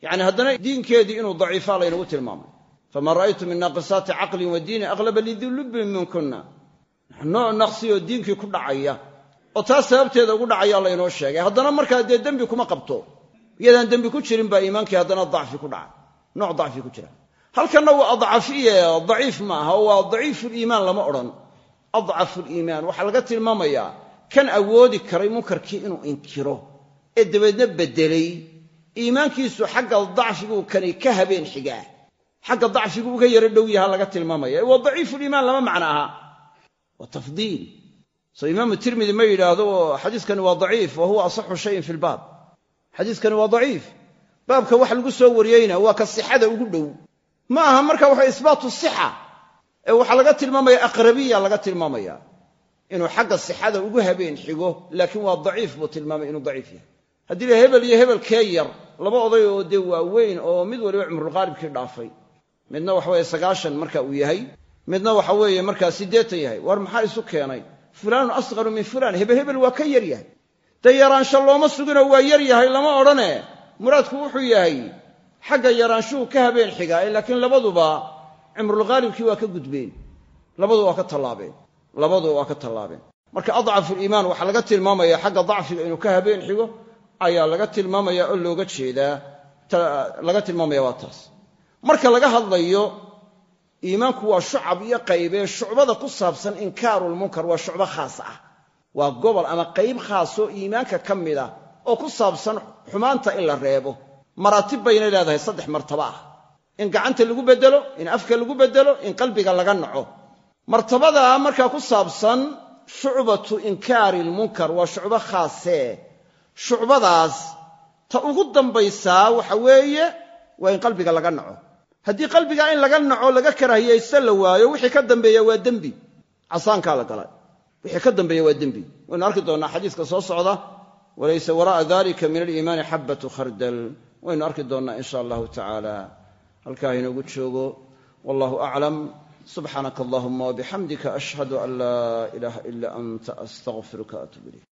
yacni haddana diinkeedii inuu daciifaa laynagu tilmaamay. Faman ra'aytu min naaqisaati caqlin wa diinin aqlaba lidii lubbin minkuna nooc naqsiyoo diinkii ku dhacaya. Oo taas sababteeda ugu dhacaya laynoo sheegay. Haddana markaa dee dembi kuma qabto. Iyadaan dembi ku jirin baa iimaankii haddana dacfi ku dhacay. Nooc dacfi ku jira. Halkanna waa adcafiye daciif maaha oo waa daciifuliimaan lama odhan. Adcafu liimaan waxaa laga tilmaamayaa kan awoodi karay munkarkii inuu inkiro ee dabeedna beddelay iimaankiisu xagga dacfiguu kani ka habeen xigaa. Xagga dacfigu uga yaro dhow yaha laga tilmaamaya. Waa daciifuliimaan lama macno aha. Waa tafdiil. Soo imaamu tirmidi ma yidhaahdo xadiiskani waa daciif wa asaxu shayin fi lbaab xadiiskani waa daciif. Baabka wax lagu soo wariyeyna waa ka sixada ugu dhow. Ma aha marka waxa isbaatu sixa ee waxaa laga tilmaamaya aqrabiya laga tilmaamaya. Inuu xagga sixada ugu habeen xigo laakiin waa daciif buu tilmaamay inuu daciif yahay haddii hebel iyo hebel kee yar laba oday oo dee waaweyn oo mid waliba cumrulqaalibkii dhaafay midna waxaweye sagaashan marka uu yahay midna waxa weeye markaa siddeetan yahay war maxaa isu keenay? Fulaanun asqaru min fulaan hebel hebel waa ka yar yahay. Dee yaraansho looma suginoo waa yar yahay lama odhane. Muraadku wuxuu yahay xagga yaraanshuhu ka habeen xigaa laakiin labaduba cumrulqaalibkii waa ka gudbeen. Labadu waa ka tallaabeen. Labadu waa ka tallaabeen. Marka adcafu liimaan waxaa laga tilmaamaya xagga dacfiga inuu ka habeen xigo ayaa laga tilmaamaya oo looga jeedaa laga tilmaamaya waa taas. Marka laga hadlayo iimaanku waa shucab iyo qaybee shucbada ku saabsan inkaarulmunkar waa shucbo khaas ah. Waa gobol ama qayb khaasoo iimaanka ka mid ah oo ku saabsan xumaanta in la reebo. Maraatib baynay leedahay saddex martaba ah. In gacanta lagu beddelo in afka lagu beddelo in qalbiga laga naco. Martabadaa markaa ku saabsan shucbatu inkaari lmunkar waa shucbo khaasee shucbadaas ta ugu dambaysaa waxa weeye waa in qalbiga laga naco. Haddii qalbigaa in laga naco laga karaahiyaysta la waayo wixii ka dambeeya waa dembi. Casaankaa la galay. Wixii ka dambeeya waa dembi. Waynu arki doonnaa xadiiska soo socda walaysa waraa'a dalika min aliimaani xabatu khardal. Waynu arki doonnaa in sha allahu tacaala. Halkaa inoogu joogo. Wallahu aclam subxaanaka allahuma wabixamdika ashhadu an laa ilaaha ila anta astaqfiruka atub ilayk